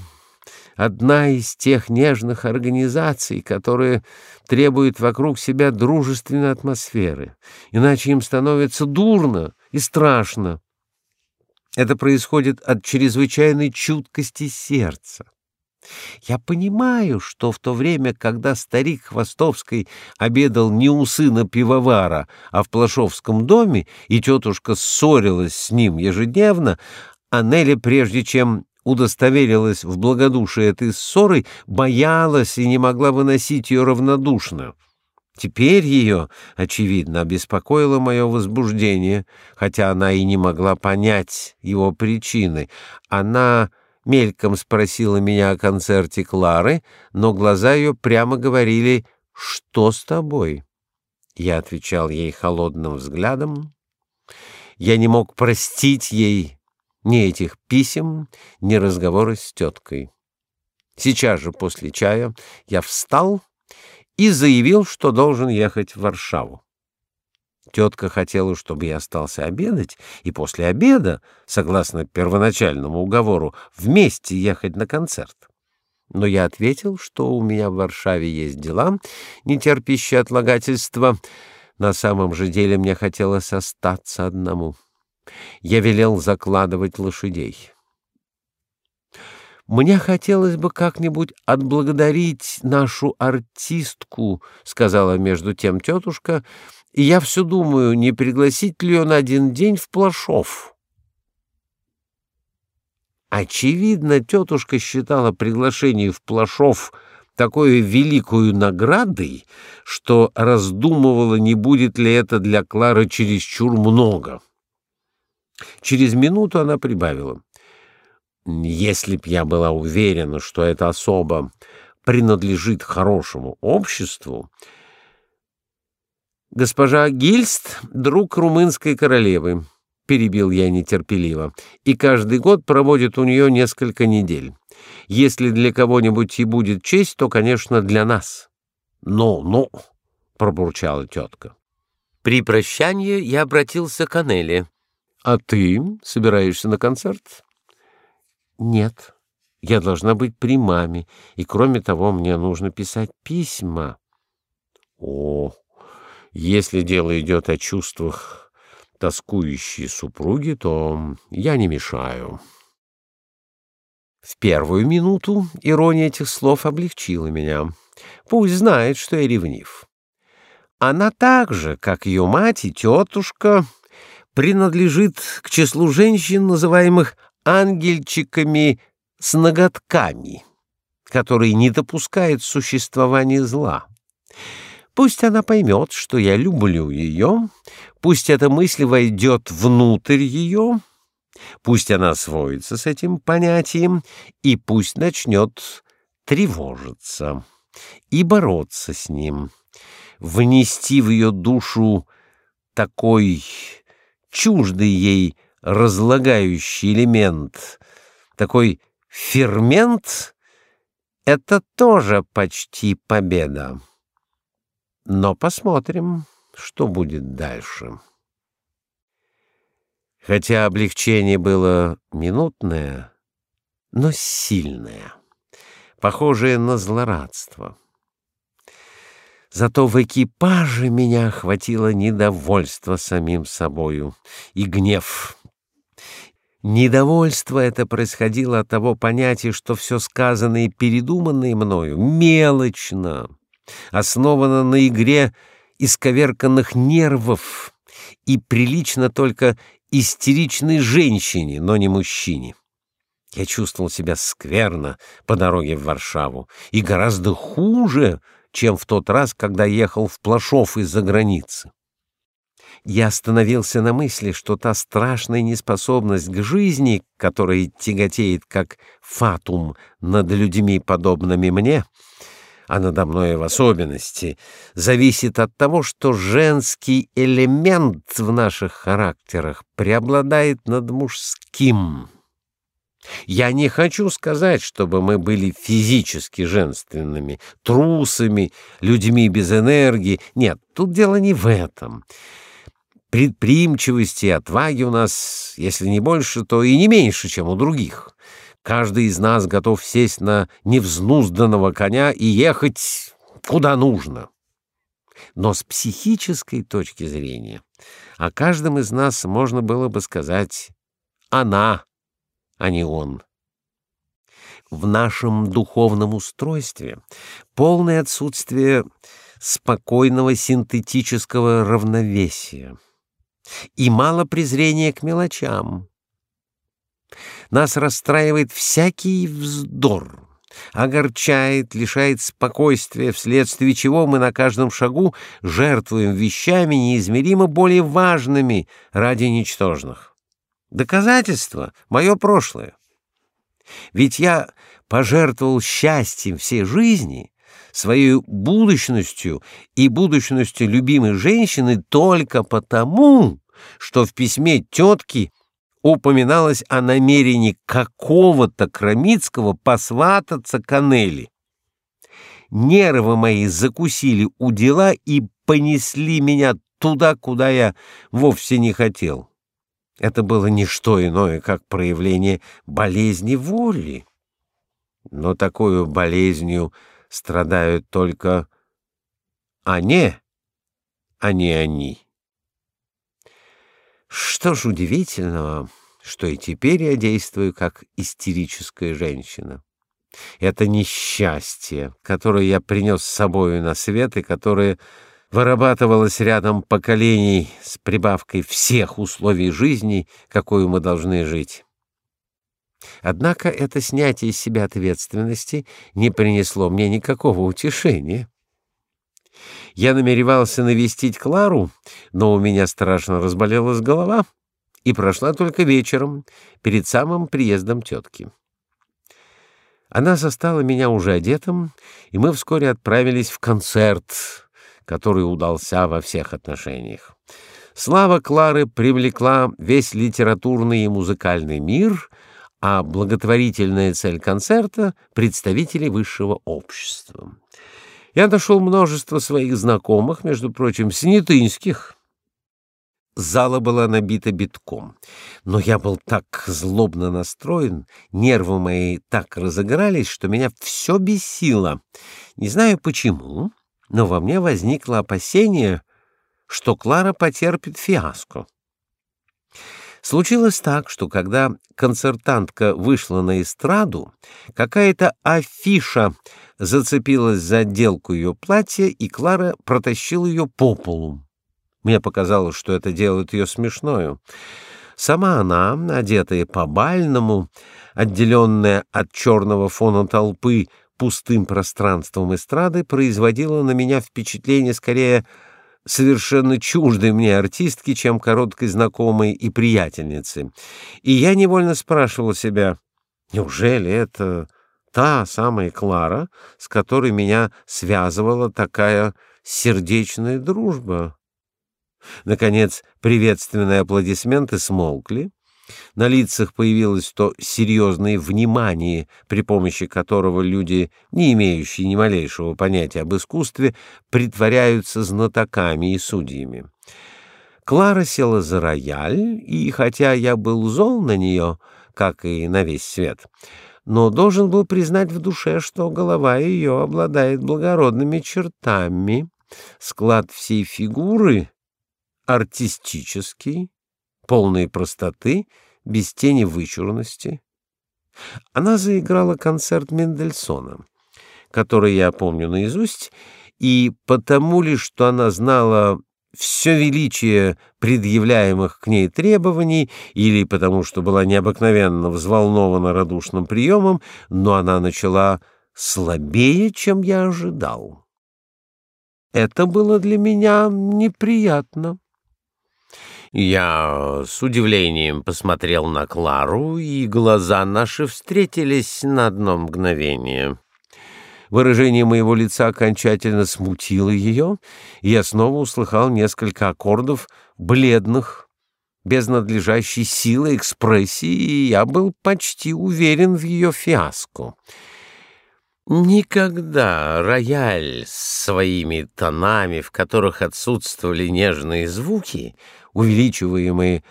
одна из тех нежных организаций, которые требуют вокруг себя дружественной атмосферы, иначе им становится дурно и страшно. Это происходит от чрезвычайной чуткости сердца. Я понимаю, что в то время, когда старик Хвостовский обедал не у сына пивовара, а в Плашовском доме, и тетушка ссорилась с ним ежедневно, а Нелли, прежде чем удостоверилась в благодушии этой ссоры, боялась и не могла выносить ее равнодушно. Теперь ее, очевидно, обеспокоило мое возбуждение, хотя она и не могла понять его причины. Она мельком спросила меня о концерте Клары, но глаза ее прямо говорили «Что с тобой?». Я отвечал ей холодным взглядом Я не мог простить ей ни этих писем, ни разговора с теткой. Сейчас же после чая я встал и заявил, что должен ехать в Варшаву. Тетка хотела, чтобы я остался обедать, и после обеда, согласно первоначальному уговору, вместе ехать на концерт. Но я ответил, что у меня в Варшаве есть дела, не терпящие отлагательства. На самом же деле мне хотелось остаться одному. Я велел закладывать лошадей. Мне хотелось бы как-нибудь отблагодарить нашу артистку, сказала между тем тетушка, и я все думаю, не пригласить ли ее на один день в Плашов. Очевидно, тетушка считала приглашение в Плашов такой великою наградой, что раздумывала, не будет ли это для Клары чересчур много. Через минуту она прибавила: "Если б я была уверена, что эта особа принадлежит хорошему обществу, госпожа Гильст друг румынской королевы перебил я нетерпеливо, и каждый год проводит у нее несколько недель. Если для кого-нибудь и будет честь, то, конечно, для нас. Ну, ну, пробурчала тетка. При прощании я обратился к Анеле. А ты собираешься на концерт? Нет. Я должна быть при маме, и кроме того, мне нужно писать письма. О, если дело идет о чувствах тоскующие супруги, то я не мешаю. В первую минуту ирония этих слов облегчила меня. Пусть знает, что я ревнив. Она так же, как ее мать и тетушка, принадлежит к числу женщин, называемых ангельчиками с ноготками, которые не допускают существования зла. Пусть она поймет, что я люблю ее, пусть эта мысль войдет внутрь ее, пусть она освоится с этим понятием, и пусть начнет тревожиться и бороться с ним, внести в ее душу такой чуждый ей разлагающий элемент, такой фермент — это тоже почти победа. Но посмотрим, что будет дальше. Хотя облегчение было минутное, но сильное, похожее на злорадство. Зато в экипаже меня охватило недовольство самим собою и гнев. Недовольство это происходило от того понятия, что все сказанное и передуманное мною мелочно, основана на игре исковерканных нервов и прилично только истеричной женщине, но не мужчине. Я чувствовал себя скверно по дороге в Варшаву и гораздо хуже, чем в тот раз, когда ехал в Плашов из-за границы. Я остановился на мысли, что та страшная неспособность к жизни, которая тяготеет как фатум над людьми, подобными мне, — а надо мной в особенности, зависит от того, что женский элемент в наших характерах преобладает над мужским. Я не хочу сказать, чтобы мы были физически женственными, трусами, людьми без энергии. Нет, тут дело не в этом. Предприимчивости и отваги у нас, если не больше, то и не меньше, чем у других. Каждый из нас готов сесть на невзнузданного коня и ехать куда нужно. Но с психической точки зрения о каждом из нас можно было бы сказать «она», а не «он». В нашем духовном устройстве полное отсутствие спокойного синтетического равновесия и мало презрения к мелочам, нас расстраивает всякий вздор, огорчает, лишает спокойствия, вследствие чего мы на каждом шагу жертвуем вещами неизмеримо более важными ради ничтожных. Доказательство — мое прошлое. Ведь я пожертвовал счастьем всей жизни, своей будущностью и будущностью любимой женщины только потому, что в письме тетки упоминалось о намерении какого-то Крамицкого посвататься к Анели. Нервы мои закусили у дела и понесли меня туда, куда я вовсе не хотел. Это было не что иное, как проявление болезни воли. Но такую болезнью страдают только они, а не они. Что ж удивительного, что и теперь я действую как истерическая женщина. Это несчастье, которое я принес с собою на свет и которое вырабатывалось рядом поколений с прибавкой всех условий жизни, какую мы должны жить. Однако это снятие с себя ответственности не принесло мне никакого утешения. Я намеревался навестить Клару, но у меня страшно разболелась голова и прошла только вечером, перед самым приездом тетки. Она застала меня уже одетым, и мы вскоре отправились в концерт, который удался во всех отношениях. Слава Клары привлекла весь литературный и музыкальный мир, а благотворительная цель концерта — представителей высшего общества. Я нашел множество своих знакомых, между прочим, снятынских. Зала была набита битком, но я был так злобно настроен, нервы мои так разыгрались, что меня все бесило. Не знаю почему, но во мне возникло опасение, что Клара потерпит фиаско. Случилось так, что когда концертантка вышла на эстраду, какая-то афиша зацепилась за отделку ее платья, и Клара протащила ее по полу. Мне показалось, что это делает ее смешною. Сама она, одетая по-бальному, отделенная от черного фона толпы пустым пространством эстрады, производила на меня впечатление скорее совершенно чуждой мне артистки, чем короткой знакомой и приятельницы. И я невольно спрашивал себя, неужели это та самая Клара, с которой меня связывала такая сердечная дружба? Наконец, приветственные аплодисменты смолкли, на лицах появилось то серьезное внимание, при помощи которого люди, не имеющие ни малейшего понятия об искусстве, притворяются знатоками и судьями. Клара села за рояль, и хотя я был зол на нее, как и на весь свет, но должен был признать в душе, что голова ее обладает благородными чертами, склад всей фигуры артистический, полной простоты, без тени вычурности. Она заиграла концерт Мендельсона, который я помню наизусть, и потому ли, что она знала все величие предъявляемых к ней требований, или потому что была необыкновенно взволнована радушным приемом, но она начала слабее, чем я ожидал. Это было для меня неприятно. Я с удивлением посмотрел на Клару, и глаза наши встретились на одно мгновение. Выражение моего лица окончательно смутило ее, и я снова услыхал несколько аккордов бледных, без надлежащей силы экспрессии, и я был почти уверен в ее фиаско. Никогда рояль с своими тонами, в которых отсутствовали нежные звуки, увеличиваемые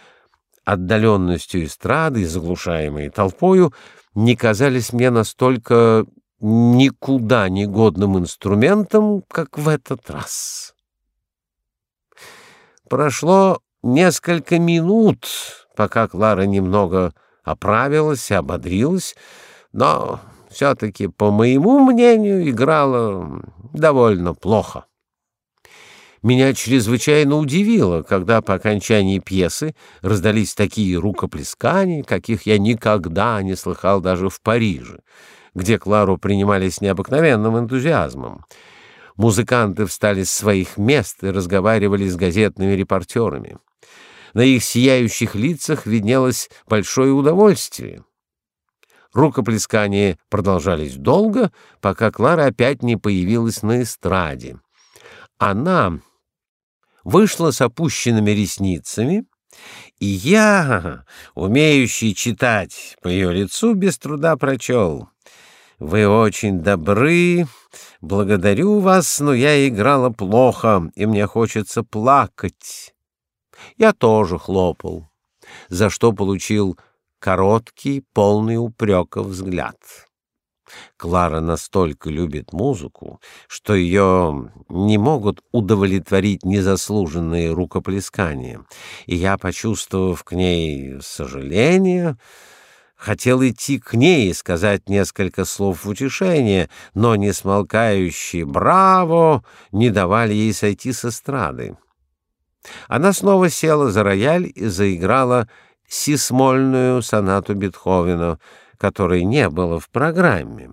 отдаленностью эстрады заглушаемые толпою, не казались мне настолько никуда не годным инструментом, как в этот раз. Прошло несколько минут, пока Клара немного оправилась и ободрилась, но все-таки, по моему мнению, играла довольно плохо. Меня чрезвычайно удивило, когда по окончании пьесы раздались такие рукоплескания, каких я никогда не слыхал даже в Париже, где Клару принимали с необыкновенным энтузиазмом. Музыканты встали с своих мест и разговаривали с газетными репортерами. На их сияющих лицах виднелось большое удовольствие. Рукоплескания продолжались долго, пока Клара опять не появилась на эстраде. Она вышла с опущенными ресницами И я, умеющий читать по ее лицу, без труда прочел. «Вы очень добры, благодарю вас, но я играла плохо, и мне хочется плакать». Я тоже хлопал, за что получил короткий, полный упреков взгляд. Клара настолько любит музыку, что ее не могут удовлетворить незаслуженные рукоплескания, и я, почувствовав к ней сожаление, хотел идти к ней и сказать несколько слов утешения, но несмолкающие «Браво!» не давали ей сойти с эстрады. Она снова села за рояль и заиграла сисмольную сонату Бетховена — которой не было в программе.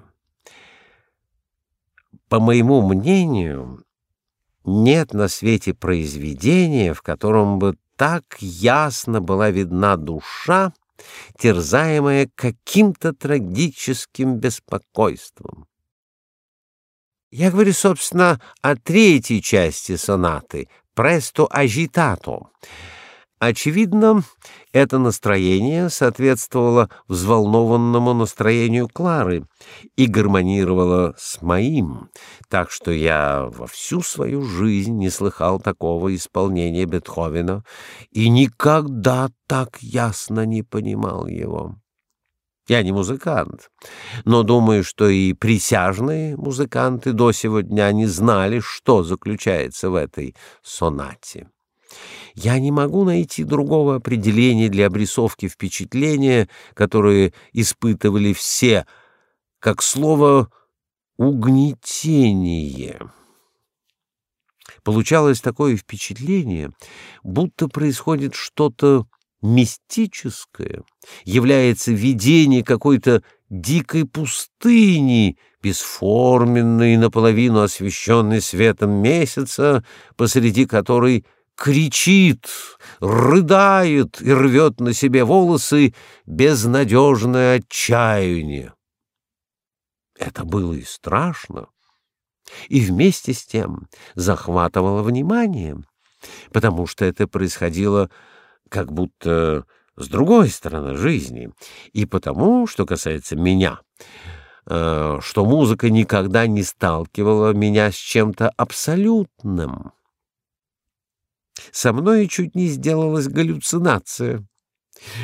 По моему мнению, нет на свете произведения, в котором бы так ясно была видна душа, терзаемая каким-то трагическим беспокойством. Я говорю, собственно, о третьей части сонаты «Престо агитато», Очевидно, это настроение соответствовало взволнованному настроению Клары и гармонировало с моим, так что я во всю свою жизнь не слыхал такого исполнения Бетховена и никогда так ясно не понимал его. Я не музыкант, но думаю, что и присяжные музыканты до сего дня не знали, что заключается в этой сонате. Я не могу найти другого определения для обрисовки впечатления, которое испытывали все, как слово «угнетение». Получалось такое впечатление, будто происходит что-то мистическое, является видение какой-то дикой пустыни, бесформенной, наполовину освещенной светом месяца, посреди которой кричит, рыдает и рвет на себе волосы безнадежное отчаяние. Это было и страшно, и вместе с тем захватывало внимание, потому что это происходило как будто с другой стороны жизни, и потому, что касается меня, э, что музыка никогда не сталкивала меня с чем-то абсолютным. Со мной чуть не сделалась галлюцинация.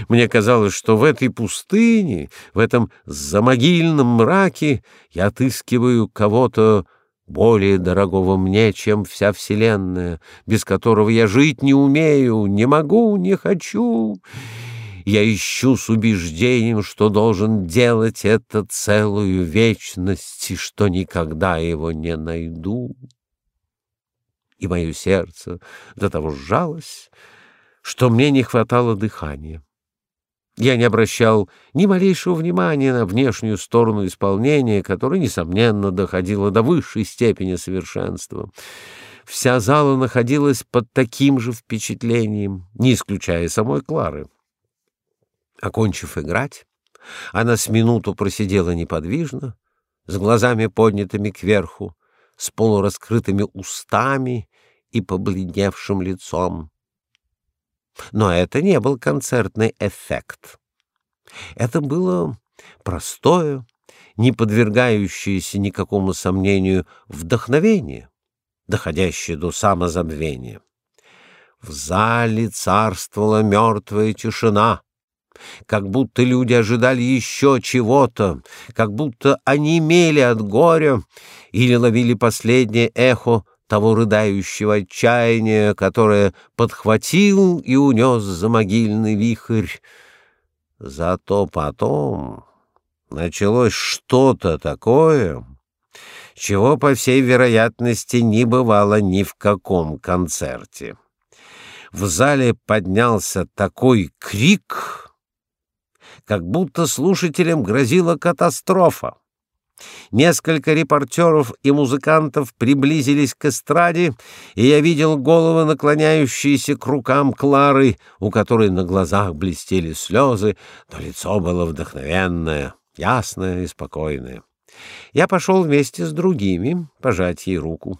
Мне казалось, что в этой пустыне, в этом замогильном мраке я отыскиваю кого-то более дорогого мне, чем вся вселенная, без которого я жить не умею, не могу, не хочу. Я ищу с убеждением, что должен делать это целую вечность и что никогда его не найду и мое сердце до того сжалось, что мне не хватало дыхания. Я не обращал ни малейшего внимания на внешнюю сторону исполнения, которая, несомненно, доходила до высшей степени совершенства. Вся зала находилась под таким же впечатлением, не исключая самой Клары. Окончив играть, она с минуту просидела неподвижно, с глазами поднятыми кверху, с полураскрытыми устами и побледневшим лицом. Но это не был концертный эффект. Это было простое, не подвергающееся никакому сомнению вдохновение, доходящее до самозабвения. В зале царствовала мертвая тишина, как будто люди ожидали еще чего-то, как будто они мели от горя или ловили последнее эхо того рыдающего отчаяния, которое подхватил и унес за могильный вихрь. Зато потом началось что-то такое, чего, по всей вероятности, не бывало ни в каком концерте. В зале поднялся такой крик, как будто слушателям грозила катастрофа. Несколько репортеров и музыкантов приблизились к эстраде, и я видел головы, наклоняющиеся к рукам Клары, у которой на глазах блестели слезы, но лицо было вдохновенное, ясное и спокойное. Я пошел вместе с другими пожать ей руку.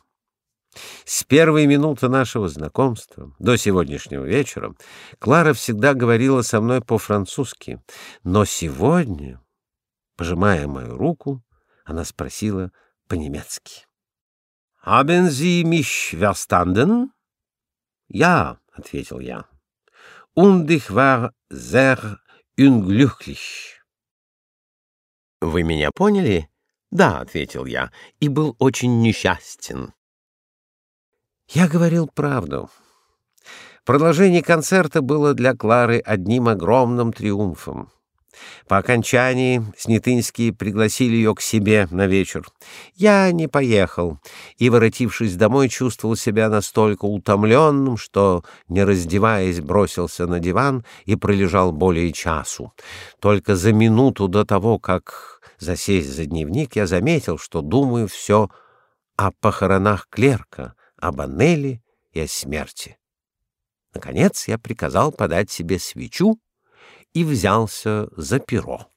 С первой минуты нашего знакомства до сегодняшнего вечера Клара всегда говорила со мной по-французски, но сегодня, пожимая мою руку, она спросила по-немецки. «Haben Sie mich verstanden?» «Ja», — ответил я. «Und ich war sehr unglücklich». «Вы меня поняли?» «Да», — ответил я, — «и был очень несчастен». Я говорил правду. Продолжение концерта было для Клары одним огромным триумфом. По окончании Снятынские пригласили ее к себе на вечер. Я не поехал и, воротившись домой, чувствовал себя настолько утомленным, что, не раздеваясь, бросился на диван и пролежал более часу. Только за минуту до того, как засесть за дневник, я заметил, что думаю все о похоронах клерка, об Аннеле и о смерти. Наконец я приказал подать себе свечу и взялся за перо.